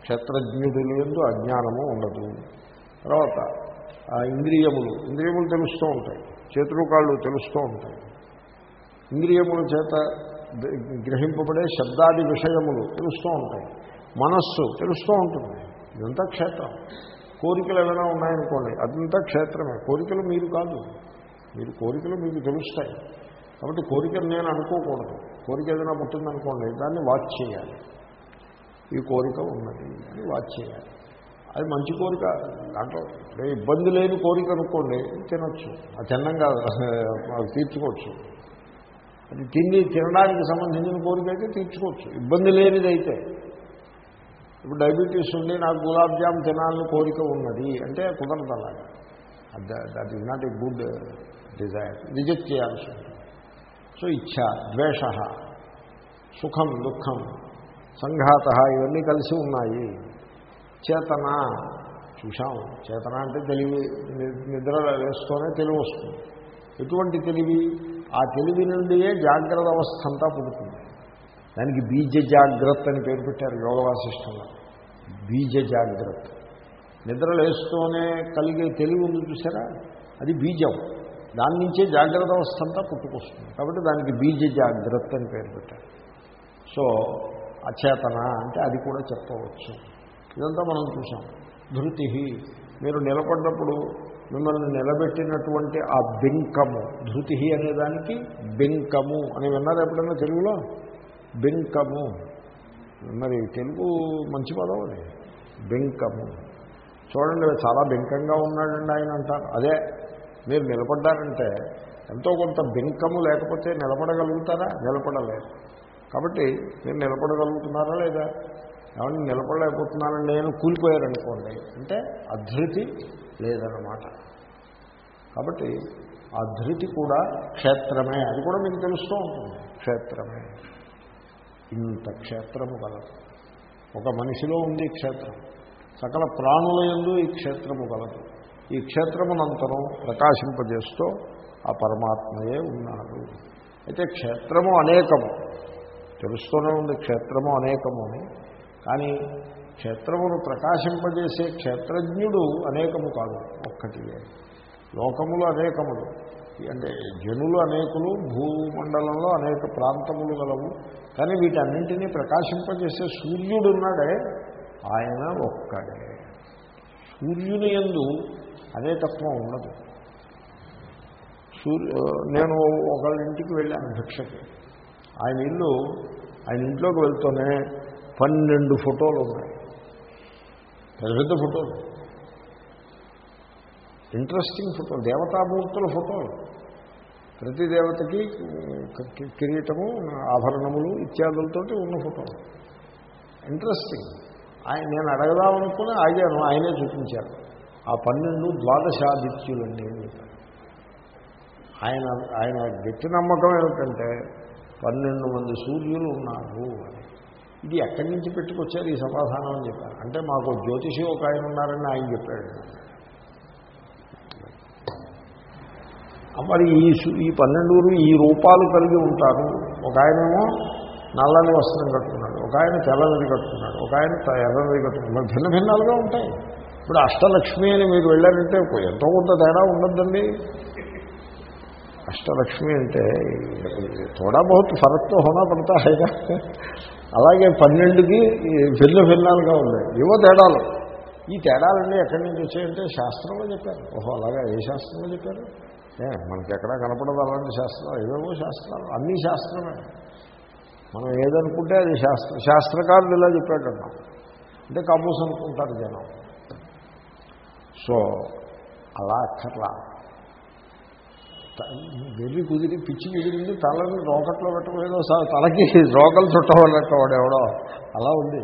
Speaker 1: క్షేత్రజ్ఞుడు ఎందు అజ్ఞానము ఉండదు. తర్వాత ఆ ఇంద్రియములు. ఇంద్రియములు తెలుస్తూ ఉంటాయి. చేతులు కాళ్ళు తెలుస్తూ ఉంటాయి. ఇంద్రియముల చేత గ్రహింపబడే శబ్దాది విషయములు తెలుస్తూ ఉంటాయి. మనస్సు తెలుస్తూ ఉంటుంది. ఇదంతా క్షేత్రం. కోరికలు ఏమైనా ఉన్నాయనుకోండి అదంతా క్షేత్రమే. కోరికలు మీరు కాదు. మీరు కోరికలు మీకు తెలుస్తాయి. కాబట్టి కోరికను నేను అనుకోకూడదు. కోరిక ఏదైనా పుట్టిందనుకోండి దాన్ని వాచ్ చేయాలి. ఈ కోరిక ఉన్నది అని వాచ్ చేయాలి. అది మంచి కోరిక దాంట్లో ఇబ్బంది లేని కోరిక అనుకోండి తినొచ్చు. అది తినడం కాదు అది తీర్చుకోవచ్చు. అది తిండి తినడానికి సంబంధించిన కోరిక అయితే తీర్చుకోవచ్చు. ఇబ్బంది లేనిదైతే. ఇప్పుడు డయాబెటీస్ ఉండి నాకు గులాబ్ జామ్ తినాలని కోరిక ఉన్నది అంటే కుదరదు అలాగా. That is not a good desire reject చేయాల్సి ఉంటుంది. సో ఇచ్ఛ ద్వేష సుఖం దుఃఖం సంఘాత ఇవన్నీ కలిసి ఉన్నాయి. చేతన చూశాం. చేతన అంటే తెలివి ని- నిద్ర వేస్తూనే తెలివి వస్తుంది. ఎటువంటి తెలివి? ఆ తెలివి నుండియే జాగ్రత్త అవస్థ అంతా పుడుతుంది. దానికి బీజ జాగ్రత్త అని పేరు పెట్టారు యోగ వాసిష్టంలో. బీజ జాగ్రత్త. నిద్రలేస్తూనే కలిగే తెలివి ఉంది చూసారా? అది బీజం. దాని నుంచే జాగ్రత్త అవస్థ అంతా పుట్టుకొస్తుంది. కాబట్టి దానికి బీజ జాగ్రత్త అని పేరు పెట్టారు. సో అచేతన అంటే అది కూడా చెప్పవచ్చు. ఇదంతా మనం చూసాం ధృతి మీరు నిలబడ్డప్పుడు మిమ్మల్ని నిలబెట్టినటువంటి ఆ బింకము ధృతి అనేదానికి బెంకము అని విన్నారు ఎప్పుడైనా తెలుగులో? బెంకము. మరి తెలుగు మంచి పదం అది. బెంకము. చూడండి చాలా బింకంగా ఉన్నాడండి ఆయన అంటారు అదే మీరు నిలబడ్డారంటే ఎంతో కొంత బింకము లేకపోతే నిలబడగలుగుతారా? నిలబడలేరు కాబట్టి మీరు నిలబడగలుగుతున్నారా లేదా? ఏమన్నా నిలబడలేకపోతున్నానని నేను కూలిపోయారనుకోండి అంటే అధృతి లేదన్నమాట. కాబట్టి ఆ ధృతి కూడా క్షేత్రమే అది కూడా మీకు తెలుస్తూ ఉంటుంది క్షేత్రమే. ఇంత క్షేత్రము కలదు ఒక మనిషిలో ఉంది ఈ క్షేత్రం. సకల ప్రాణుల యందు ఈ క్షేత్రము కలదు ఈ క్షేత్రమునంతరం ప్రకాశింపజేస్తూ ఆ పరమాత్మయే ఉన్నాడు. అయితే క్షేత్రము అనేకము. తెలుస్తూనే ఉంది క్షేత్రము అనేకము అని. కానీ క్షేత్రమును ప్రకాశింపజేసే క్షేత్రజ్ఞుడు అనేకము కాదు ఒక్కటియే. లోకములు అనేకములు. అంటే జనులు అనేకులు భూమండలంలో అనేక ప్రాంతములు గలవు. కానీ వీటన్నింటినీ ప్రకాశింపజేసే సూర్యుడున్నాడే. ఆయన ఒక్కడే. సూర్యుని ఎందు అదే తత్వం ఉండదు. సూర్య నేను ఒకళ్ళ ఇంటికి వెళ్ళాను భిక్షకి. ఆయన ఇల్లు ఆయన ఇంట్లోకి వెళ్తూనే పన్నెండు ఫోటోలు ఉన్నాయి. పెద్ద పెద్ద ఫోటోలు. ఇంట్రెస్టింగ్ ఫోటోలు దేవతామూర్తుల ఫోటోలు. ప్రతి దేవతకి కిరీటము ఆభరణములు ఇత్యాదులతోటి ఉన్న ఫోటోలు. ఇంట్రెస్టింగ్ ఆయన నేను అడగదామనుకుని ఆగాను ఆయనే చూపించారు. ఆ పన్నెండు ద్వాదశాదిత్యులండి అని చెప్పారు ఆయన ఆయన గట్టి నమ్మకం ఏమిటంటే పన్నెండు మంది సూర్యులు ఉన్నారు అని. ఇది ఎక్కడి నుంచి పెట్టుకొచ్చారు ఈ సమాధానం అని చెప్పారు. అంటే మాకు జ్యోతిషి ఒక ఆయన ఉన్నారని ఆయన చెప్పాడు. మరి ఈ ఈ పన్నెండుగురు ఈ రూపాలు కలిగి ఉంటారు. ఒక ఆయనేమో నల్లని వస్త్రం కట్టుకున్నాడు. ఒక ఆయన తెల్లనిది కట్టుకున్నాడు. ఒక ఆయన త- ఎర్రనిది కట్టుకున్నాడు. భిన్న భిన్నాలుగా ఉంటాయి. ఇప్పుడు అష్టలక్ష్మి అని మీరు వెళ్ళారంటే ఎంతో కొంత తేడా ఉండద్దండి. అష్టలక్ష్మి అంటే తోడా బహుత్ ఫరక్తో హోనా పడతా హైగా. అలాగే పన్నెండుకి ఈ భిన్న భిన్నాలుగా ఉన్నాయి. ఏవో తేడాలు. ఈ తేడాలన్నీ ఎక్కడి నుంచి వచ్చాయంటే శాస్త్రంలో చెప్పారు. ఓహో అలాగా ఏ శాస్త్రంలో చెప్పారు? ఏ మనకి ఎక్కడా కనపడదు అలాంటి శాస్త్రాలు ఏవేవో శాస్త్రాలు. అన్నీ శాస్త్రమే. మనం ఏదనుకుంటే అది శాస్త్ర శాస్త్రకారులు ఇలా చెప్పాడన్నాం అంటే కబూస్ అనుకుంటారు జనం. సో అలా అక్కర్లా వెళ్ళి కుదిరి పిచ్చి కుదిరింది తలని రోకట్లో పెట్టలేదో సార్ తలకి రోకలు చుట్టవాళ్ళట్టు వాడు ఎవడో. అలా ఉంది.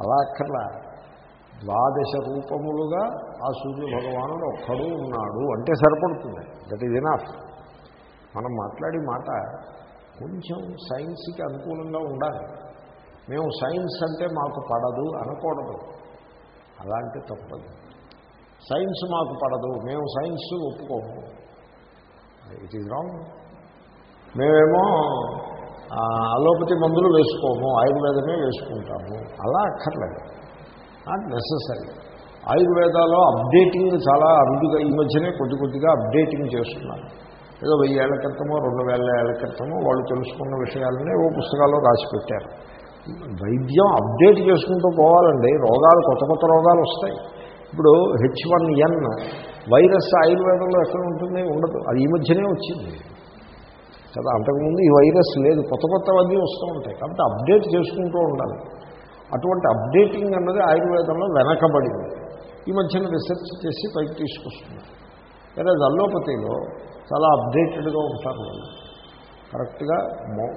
Speaker 1: అలా అక్కర్లా ద్వాదశ రూపములుగా ఆ సూర్య భగవానుడు ఒక్కడు ఉన్నాడు అంటే సరిపడుతుంది. దట్ ఈజ్ ఎనాఫ్ మనం మాట్లాడే మాట కొంచెం సైన్స్కి అనుకూలంగా ఉండాలి. మేము సైన్స్ అంటే మాకు పడదు అనకూడదు. అలాంటి తప్పదు. సైన్స్ మాకు పడదు మేము సైన్స్ ఒప్పుకోము. ఇట్ ఈజ్ రాంగ్ మేమేమో అలోపతి మందులు వేసుకోము ఆయుర్వేదమే వేసుకుంటాము. అలా అక్కర్లేదు. నాట్ నెససరీ ఆయుర్వేదాలో అప్డేటింగ్ చాలా అరుదుగా ఈ మధ్యనే కొద్ది కొద్దిగా అప్డేటింగ్ చేస్తున్నారు. ఏదో వెయ్యి ఏళ్ళ క్రితమో రెండు వేల ఏళ్ళ క్రితమో వాళ్ళు తెలుసుకున్న విషయాలనే ఓ పుస్తకాల్లో రాసిపెట్టారు. వైద్యం అప్డేట్ చేసుకుంటూ పోవాలండి. రోగాలు కొత్త కొత్త రోగాలు వస్తాయి. ఇప్పుడు హెచ్ వన్ ఎన్ వైరస్ ఆయుర్వేదంలో ఎక్కడ ఉంటుంది? ఉండదు. అది ఈ మధ్యనే వచ్చింది. కదా అంతకుముందు ఈ వైరస్ లేదు. కొత్త కొత్తవన్నీ వస్తూ ఉంటాయి. కాబట్టి అప్డేట్ చేసుకుంటూ ఉండాలి. అటువంటి అప్డేటింగ్ అన్నది ఆయుర్వేదంలో వెనకబడింది. ఈ మధ్యన రీసెర్చ్ చేసి పైకి తీసుకొస్తున్నారు లేదా అల్లోపతిలో చాలా అప్డేటెడ్గా ఉంటారు వాళ్ళు. కరెక్ట్గా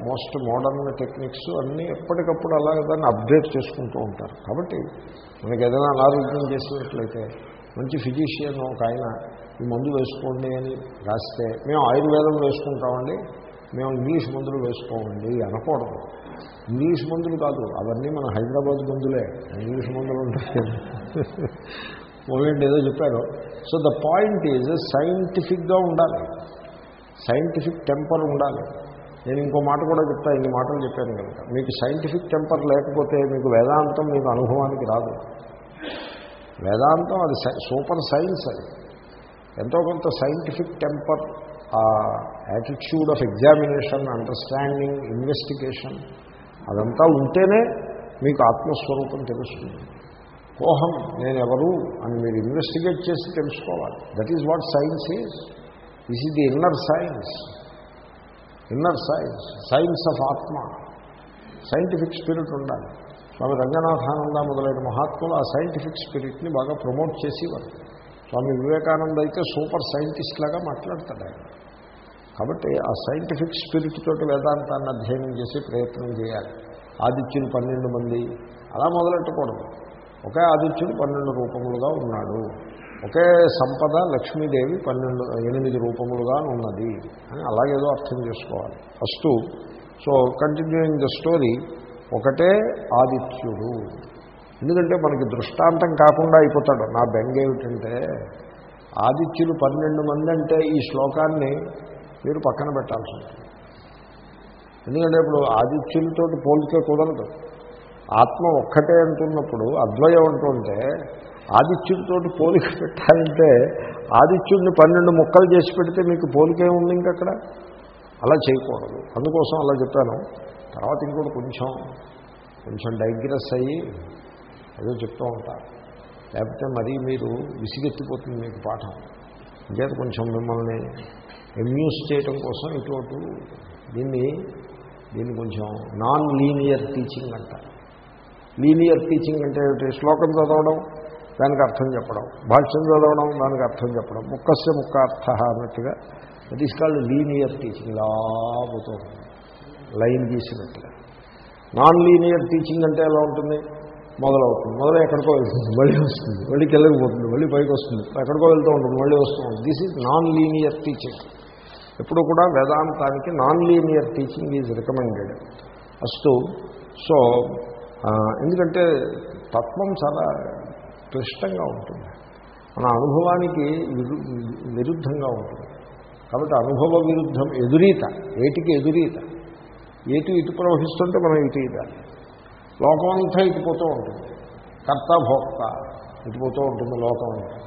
Speaker 1: మోస్ట్ మోడర్న్ టెక్నిక్స్ అన్నీ ఎప్పటికప్పుడు అలాగే దాన్ని అప్డేట్ చేసుకుంటూ ఉంటారు. కాబట్టి మనకి ఏదైనా అనారోగ్యం చేసినట్లయితే మంచి ఫిజిషియన్ ఒక ఆయన ఈ మందు వేసుకోండి అని రాస్తే మేము ఆయుర్వేదం వేసుకుంటామండి మేము ఇంగ్లీష్ మందులు వేసుకోమండి అనకూడదు. ఇంగ్లీష్ మందులు కాదు అవన్నీ మన హైదరాబాద్ మందులే. ఇంగ్లీష్ మందులు ఉంటాయి ఓన్లీ ఏదో చెప్పారు సో ద పాయింట్ ఈజ్ సైంటిఫిక్గా ఉండాలి. సైంటిఫిక్ టెంపర్ ఉండాలి. నేను ఇంకో మాట కూడా చెప్తా ఇన్ని మాటలు చెప్పాను కనుక. మీకు సైంటిఫిక్ టెంపర్ లేకపోతే మీకు వేదాంతం మీకు అనుభవానికి రాదు. వేదాంతం అది సై- సూపర్ సైన్స్ అది. ఎంతో కొంత సైంటిఫిక్ టెంపర్ ఆ attitude of examination understanding investigation అదంతా ఉంటేనే మీకు ఆత్మస్వరూపం తెలుస్తుంది. కోహం నేను ఎవరు అని మీరు ఇన్వెస్టిగేట్ చేసి తెలుసుకోవాలి. That is what science is. This is the inner science inner science science of atma scientific spirit ఉండాలి. స్వామి రంగనాథానంద మొదలైన మహాత్ములు ఆ సైంటిఫిక్ స్పిరిట్ని బాగా ప్రమోట్ చేసేవారు. స్వామి వివేకానంద అయితే సూపర్ సైంటిస్ట్ లాగా మాట్లాడతాడు ఆయన. కాబట్టి ఆ సైంటిఫిక్ స్పిరిట్ తోటి వేదాంతాన్ని అధ్యయనం చేసి ప్రయత్నం చేయాలి. ఆదిత్యులు పన్నెండు మంది. అలా మొదలెట్టకూడదు. ఒకే ఆదిత్యుడు పన్నెండు రూపములుగా ఉన్నాడు. ఒకే సంపద లక్ష్మీదేవి పన్నెండు ఎనిమిది రూపములుగా ఉన్నది అని అలాగేదో అర్థం చేసుకోవాలి. First so continuing the story ఒకటే ఆదిత్యుడు. ఎందుకంటే మనకి దృష్టాంతం కాకుండా అయిపోతాడు. నా బెంగ ఏమిటంటే ఆదిత్యులు పన్నెండు మంది అంటే ఈ శ్లోకాన్ని మీరు పక్కన పెట్టాల్సి ఉంటుంది. ఎందుకంటే ఇప్పుడు ఆదిత్యులతో పోలికే కుదరదు. ఆత్మ ఒక్కటే అంటున్నప్పుడు అద్వయం అంటుంటే ఆదిత్యుడితో పోలిక పెట్టాలంటే ఆదిత్యుడిని పన్నెండు ముక్కలు చేసి పెడితే మీకు పోలికే ఉంది ఇంకక్కడ అలా చేయకూడదు. అందుకోసం అలా చెప్పాను. తర్వాత ఇంకోటి కొంచెం కొంచెం డైగ్రెస్ అయ్యి ఏదో చెప్తూ ఉంటా. లేకపోతే మరీ మీరు విసిగెత్తిపోతుంది మీకు పాఠం. అంటే కొంచెం మిమ్మల్ని ఎమ్యూస్ చేయటం కోసం ఇటువంటి దీన్ని దీన్ని కొంచెం నాన్ లీనియర్ టీచింగ్ అంటారు. లీనియర్ టీచింగ్ అంటే శ్లోకం చదవడం దానికి అర్థం చెప్పడం. భాష్యం చదవడం దానికి అర్థం చెప్పడం. ముక్కస్య ముక్క అర్థ అన్నట్టుగా that is called linear teaching లాగుతూ లైన్ గీసినట్టుగా. నాన్ లీనియర్ టీచింగ్ అంటే ఎలా ఉంటుంది? మొదలవుతుంది. మొదలు ఎక్కడికో వెళ్తుంది మళ్ళీ వస్తుంది. మళ్ళీ కిందకి మళ్ళీ పైకి వస్తుంది. ఎక్కడికో వెళ్తూ ఉంటుంది మళ్ళీ వస్తుంది this is non linear teaching ఎప్పుడు కూడా వేదాంతానికి non linear teaching is recommended first so ఎందుకంటే తత్వం చాలా క్లిష్టంగా ఉంటుంది. మన అనుభవానికి విరుద్ధంగా ఉంటుంది. కాబట్టి అనుభవ విరుద్ధం ఎదురీత ఏటికి ఎదురీత. ఏటి ఇటు ప్రవహిస్తుంటే మనం ఇటు ఇదాలి లోకం అంతా ఇటుపోతూ ఉంటుంది. కర్త భోక్త ఇటుపోతూ ఉంటుంది లోకం అంతా.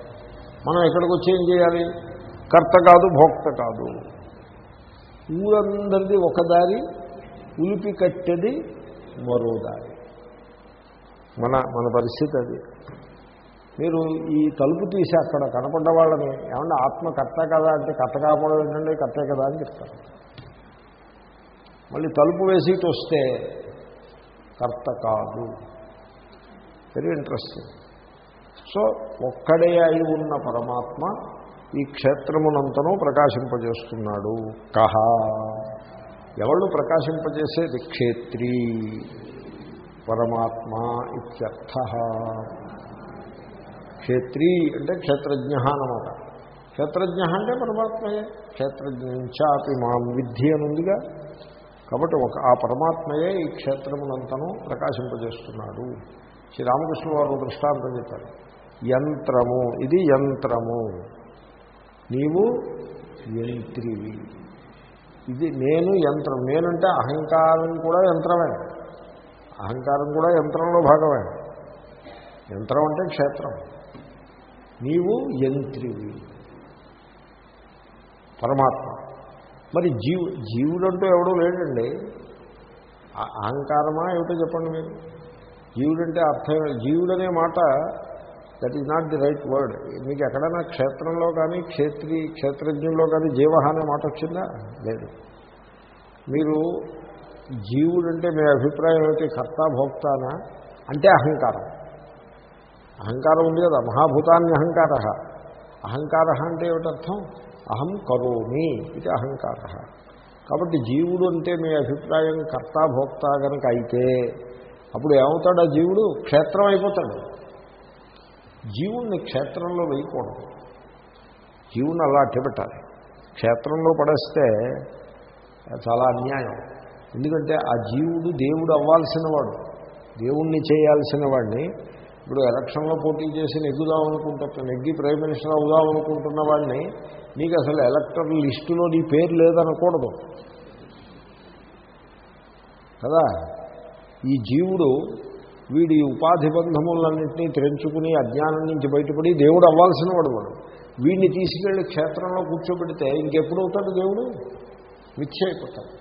Speaker 1: మనం ఎక్కడికి వచ్చి ఏం చేయాలి? కర్త కాదు భోక్త కాదు. ఊరందరిది ఒక దారి ఉలిపి కట్టేది మరో దారి. మన మన పరిస్థితి అది. మీరు ఈ తలుపు తీసి అక్కడ కనపడ్డ వాళ్ళని ఏమన్నా ఆత్మ కర్త కదా అంటే కర్త కాకపోవడం ఏంటంటే కర్తే కదా అని చెప్తారు. మళ్ళీ తలుపు వేసి వస్తే కర్త కాదు. వెరీ ఇంట్రెస్టింగ్ సో ఒక్కడే అయి ఉన్న పరమాత్మ ఈ క్షేత్రమునంతనూ ప్రకాశింపజేస్తున్నాడు. కహ. ఎవళ్ళు ప్రకాశింపజేసేది? క్షేత్రీ పరమాత్మ ఇత్యర్థ. క్షేత్రీ అంటే క్షేత్రజ్ఞ అనమాట క్షేత్రజ్ఞ అంటే పరమాత్మయే. క్షేత్రజ్ఞాపి మాం విద్ధి అనుందిగా. కాబట్టి ఒక ఆ పరమాత్మయే ఈ క్షేత్రమునంతను ప్రకాశింపజేస్తున్నాడు. శ్రీరామకృష్ణ వారు దృష్టాంతం చెప్పారు. యంత్రము ఇది యంత్రము. నీవు యంత్రివి. ఇది నేను యంత్రం. నేనంటే అహంకారం కూడా యంత్రమే. అహంకారం కూడా యంత్రంలో భాగమే. యంత్రం అంటే క్షేత్రం. నీవు యంత్రివి. పరమాత్మ. మరి జీవు జీవుడంటూ ఎవడో లేడండి. అహంకారమా ఏమిటో చెప్పండి మీరు. జీవుడంటే అర్థం జీవుడనే మాట that is not the right word మీకు ఎక్కడైనా క్షేత్రంలో కానీ క్షేత్రి క్షేత్రజ్ఞంలో కానీ జీవ అనే మాట వచ్చిందా? లేదు. మీరు జీవుడంటే మీ అభిప్రాయం ఏమిటి? కర్త భోక్తానా? అంటే అహంకారం. అహంకారం ఉంది కదా మహాభూతాన్ని అహంకార. అహంకార అంటే ఏమిటర్థం? అహం కరోమి ఇది అహంకార. కాబట్టి జీవుడు అంటే మీ అభిప్రాయం కర్తాభోక్త కనుక అయితే అప్పుడు ఏమవుతాడు ఆ జీవుడు? క్షేత్రం అయిపోతాడు. జీవుణ్ణి క్షేత్రంలో వేయకూడదు. జీవుని అలా అట్టబెట్టాలి క్షేత్రంలో పడేస్తే చాలా అన్యాయం. ఎందుకంటే ఆ జీవుడు దేవుడు అవ్వాల్సిన వాడు. దేవుణ్ణి చేయాల్సిన వాడిని ఇప్పుడు ఎలక్షన్లో పోటీ చేసి నెగ్గుదాం అనుకుంటున్న నెగ్గి ప్రైమ్ మినిస్టర్ అవుదాం అనుకుంటున్న వాడిని నీకు అసలు ఎలక్టర్ లిస్టులో నీ పేరు లేదనకూడదు. కదా? ఈ జీవుడు వీడి ఉపాధి బంధములన్నింటినీ తెంచుకుని అజ్ఞానం నుంచి బయటపడి దేవుడు అవ్వాల్సిన వాడు వాడు. వీడిని తీసుకెళ్ళి క్షేత్రంలో కూర్చోబెడితే ఇంకెప్పుడు అవుతాడు దేవుడు? మిక్స్ అయిపోతాడు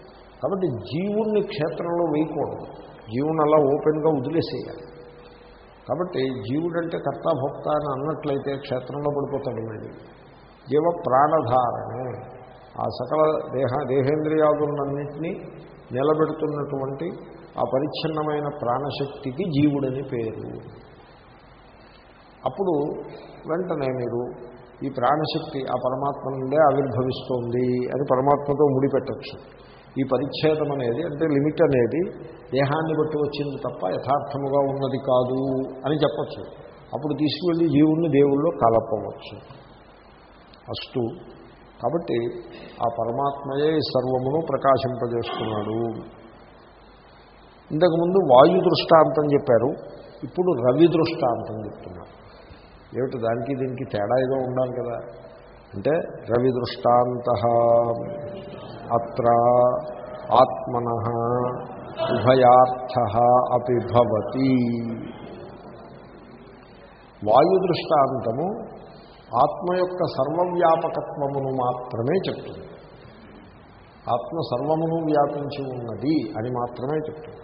Speaker 1: కాబట్టి జీవుణ్ణి క్షేత్రంలో వేయకూడదు. జీవుని అలా ఓపెన్గా వదిలేసేయాలి. కాబట్టి జీవుడంటే కర్తాభోక్త అని అన్నట్లయితే క్షేత్రంలో పడిపోతాడు మళ్ళీ. జీవ ప్రాణధారణే. ఆ సకల దేహ దేహేంద్రియాదులన్నింటినీ నిలబెడుతున్నటువంటి ఆ పరిచ్ఛిన్నమైన ప్రాణశక్తికి జీవుడని పేరు. అప్పుడు వెంటనే మీరు ఈ ప్రాణశక్తి ఆ పరమాత్మ నుండే ఆవిర్భవిస్తోంది అని పరమాత్మతో ముడిపెట్టచ్చు. ఈ పరిచ్ఛేదం అనేది అంటే లిమిట్ అనేది దేహాన్ని బట్టి వచ్చింది తప్ప యథార్థముగా ఉన్నది కాదు అని చెప్పచ్చు. అప్పుడు తీసుకువెళ్ళి జీవుణ్ణి దేవుల్లో కలపవచ్చు. అస్టు కాబట్టి ఆ పరమాత్మయే సర్వమును ప్రకాశింపజేస్తున్నాడు. ఇంతకుముందు వాయు దృష్టాంతం చెప్పారు ఇప్పుడు రవి దృష్టాంతం చెప్తున్నారు ఏమిటి దానికి దీనికి తేడా ఏదో ఉండాలి కదా? అంటే రవి దృష్టాంత. అత్ర ఆత్మన ఉభయార్థ అపి భవతి. వాయు దృష్టాంతము ఆత్మ యొక్క సర్వవ్యాపకత్వమును మాత్రమే చెప్తుంది. ఆత్మ సర్వమును వ్యాపించి ఉన్నది అని మాత్రమే చెప్తుంది.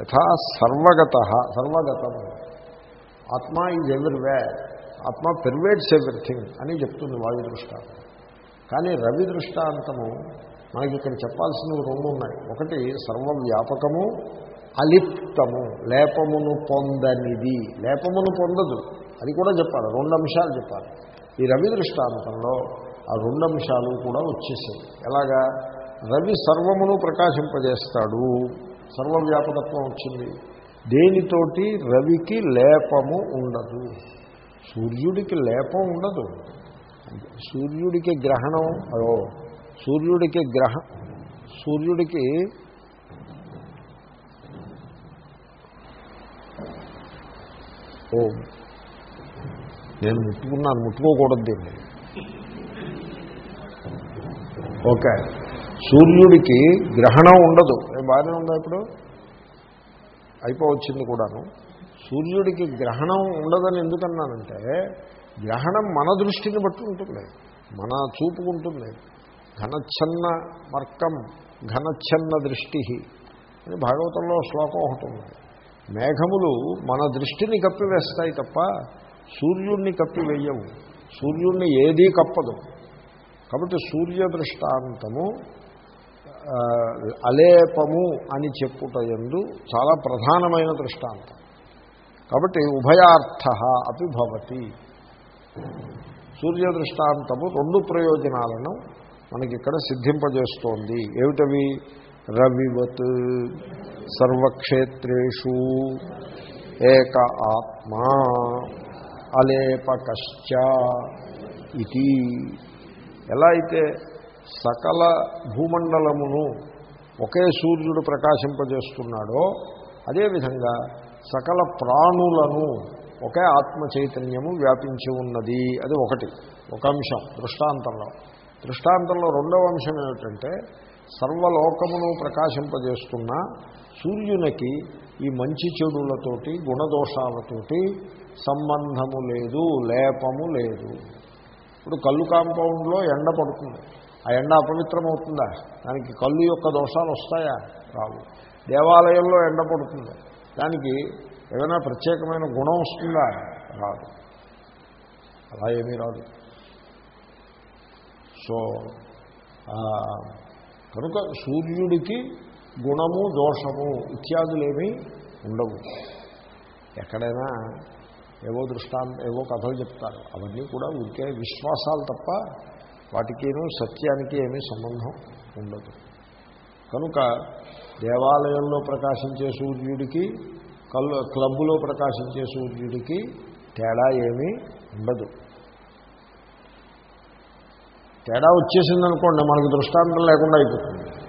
Speaker 1: యథా సర్వగత సర్వగతము. Atma is everywhere atma pervades everything అని చెప్తుంది వాయు దృష్టాంతం. కానీ రవి దృష్టాంతము మనకి ఇక్కడ చెప్పాల్సినవి రెండు ఉన్నాయి. ఒకటి సర్వవ్యాపకము అలిప్తము లేపమును పొందనిది. లేపమును పొందదు. అది కూడా చెప్పాలి. రెండు అంశాలు చెప్పాలి. ఈ రవి దృష్టాంతంలో ఆ రెండు అంశాలు కూడా వచ్చేసాయి ఎలాగా? రవి సర్వమును ప్రకాశింపజేస్తాడు. సర్వవ్యాపకత్వం వచ్చింది. దేనితోటి? రవికి లేపము ఉండదు. సూర్యుడికి లేపం ఉండదు. సూర్యుడికి గ్రహణం అదో సూర్యుడికి గ్రహ సూర్యుడికి ఓ. నేను ముట్టుకున్నాను ముట్టుకోకూడదు దీన్ని. ఓకే. సూర్యుడికి గ్రహణం ఉండదు. ఏం బాగానే ఉందా ఇప్పుడు? అయిపోవచ్చింది కూడాను. సూర్యుడికి గ్రహణం ఉండదని ఎందుకన్నానంటే గ్రహణం మన దృష్టిని బట్టి ఉంటుంది. మన చూపుకుంటుంది ఘనచ్ఛన్న మర్కం ఘనచ్ఛన్న దృష్టి అని భాగవతంలో శ్లోకం ఒకటి ఉంది. మేఘములు మన దృష్టిని కప్పివేస్తాయి తప్ప సూర్యుణ్ణి కప్పివేయవు. సూర్యుణ్ణి ఏదీ కప్పదు. కాబట్టి సూర్య దృష్టాంతము అలేపము అని చెప్పుటయందు చాలా ప్రధానమైన దృష్టాంతం. కాబట్టి ఉభయార్థ అపి భవతి. సూర్య దృష్టాంతము రెండు ప్రయోజనాలను మనకి ఇక్కడ సిద్ధింపజేస్తోంది. ఏమిటవి? రవివత్ సర్వక్షేత్రేషు ఏక ఆత్మా అలేపకశ్చ ఇది ఎలా అయితే సకల భూమండలమును ఒకే సూర్యుడు ప్రకాశింపజేస్తున్నాడో అదేవిధంగా సకల ప్రాణులను ఒకే ఆత్మ చైతన్యము వ్యాపించి ఉన్నది. అది ఒకటి. ఒక అంశం దృష్టాంతంలో. దృష్టాంతంలో రెండవ అంశం ఏమిటంటే సర్వలోకమును ప్రకాశింపజేస్తున్న సూర్యునికి ఈ మంచి చెడులతోటి గుణదోషాలతోటి సంబంధము లేదు లేపము లేదు. ఇప్పుడు కళ్ళు కాంపౌండ్లో ఎండ పడుతుంది. ఆ ఎండ అపవిత్రమవుతుందా? దానికి కళ్ళు యొక్క దోషాలు వస్తాయా? రావు. దేవాలయంలో ఎండ పడుతుంది. దానికి ఏదైనా ప్రత్యేకమైన గుణం వస్తుందా? రాదు. అలా ఏమీ రాదు. సో కనుక సూర్యుడికి గుణము దోషము ఇత్యాదులేమీ ఉండవు. ఎక్కడైనా ఏవో దృష్టాంత ఏవో కథలు చెప్తారు. అవన్నీ కూడా ఊరికే విశ్వాసాలు తప్ప వాటికేనూ సత్యానికి ఏమీ సంబంధం ఉండదు. కనుక దేవాలయంలో ప్రకాశించే సూర్యుడికి కల్ క్లబ్బులో ప్రకాశించే సూర్యుడికి తేడా ఏమీ ఉండదు. తేడా వచ్చేసిందనుకోండి మనకు దృష్టాంతం లేకుండా అయిపోతుంది.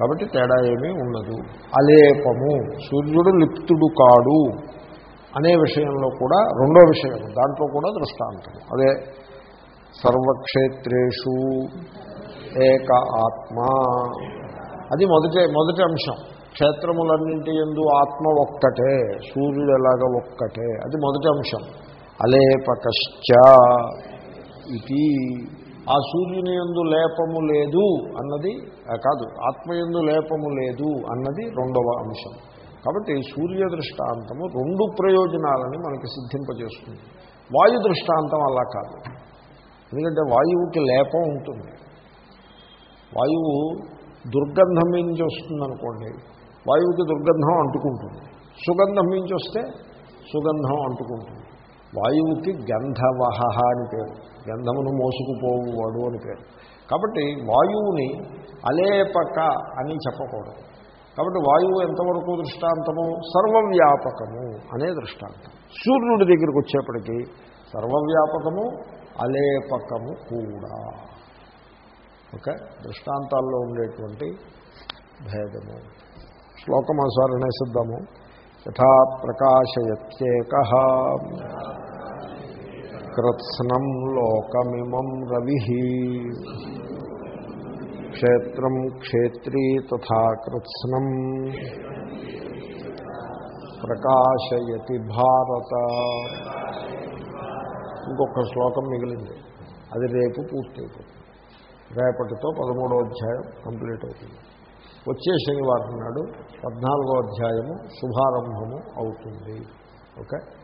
Speaker 1: కాబట్టి తేడా ఏమీ ఉండదు. అలేపము సూర్యుడు లిప్తుడు కాడు అనే విషయంలో కూడా రెండో విషయం దాంట్లో కూడా దృష్టాంతం. అదే సర్వక్షేత్రేషు ఏక ఆత్మ. అది మొదటి మొదటి అంశం. క్షేత్రములన్నింటి ఎందు ఆత్మ ఒక్కటే సూర్యుడు ఎలాగ ఒక్కటే అది మొదటి అంశం. అలేపకశ్చ ఇది ఆ సూర్యుని ఎందు లేపము లేదు అన్నది కాదు ఆత్మయందు లేపము లేదు అన్నది రెండవ అంశం. కాబట్టి సూర్య దృష్టాంతము రెండు ప్రయోజనాలని మనకి సిద్ధింపజేస్తుంది. వాయు దృష్టాంతం అలా కాదు. ఎందుకంటే వాయువుకి లేపం ఉంటుంది. వాయువు దుర్గంధం మీద నుంచి వస్తుందనుకోండి వాయువుకి దుర్గంధం అంటుకుంటుంది. సుగంధం నుంచి వస్తే సుగంధం అంటుకుంటుంది. వాయువుకి గంధవహ అని పేరు. గంధమును మోసుకుపోవాడు అని పేరు. కాబట్టి వాయువుని అలేపక అని చెప్పకూడదు. కాబట్టి వాయువు ఎంతవరకు దృష్టాంతము? సర్వవ్యాపకము అనే దృష్టాంతం. సూర్యుడి దగ్గరికి వచ్చేప్పటికీ సర్వవ్యాపకము అలేపకము కూడా. ఓకే? దృష్టాంతాల్లో ఉండేటువంటి భేదము. శ్లోకం ఒకసారి అనేసిద్దాము యథా ప్రకాశయత్యేక. కృత్స్నం లోకమిమం రవి। క్షేత్రం క్షేత్రీ తథా కృత్స్నం। ప్రకాశయతి భారత। ఇంకొక శ్లోకం మిగిలింది. అది రేపు పూర్తయిపోతుంది. రేపటితో పదమూడో అధ్యాయం కంప్లీట్ అవుతుంది. వచ్చే శనివారం నాడు పద్నాలుగో అధ్యాయము శుభారంభము అవుతుంది. ఓకే?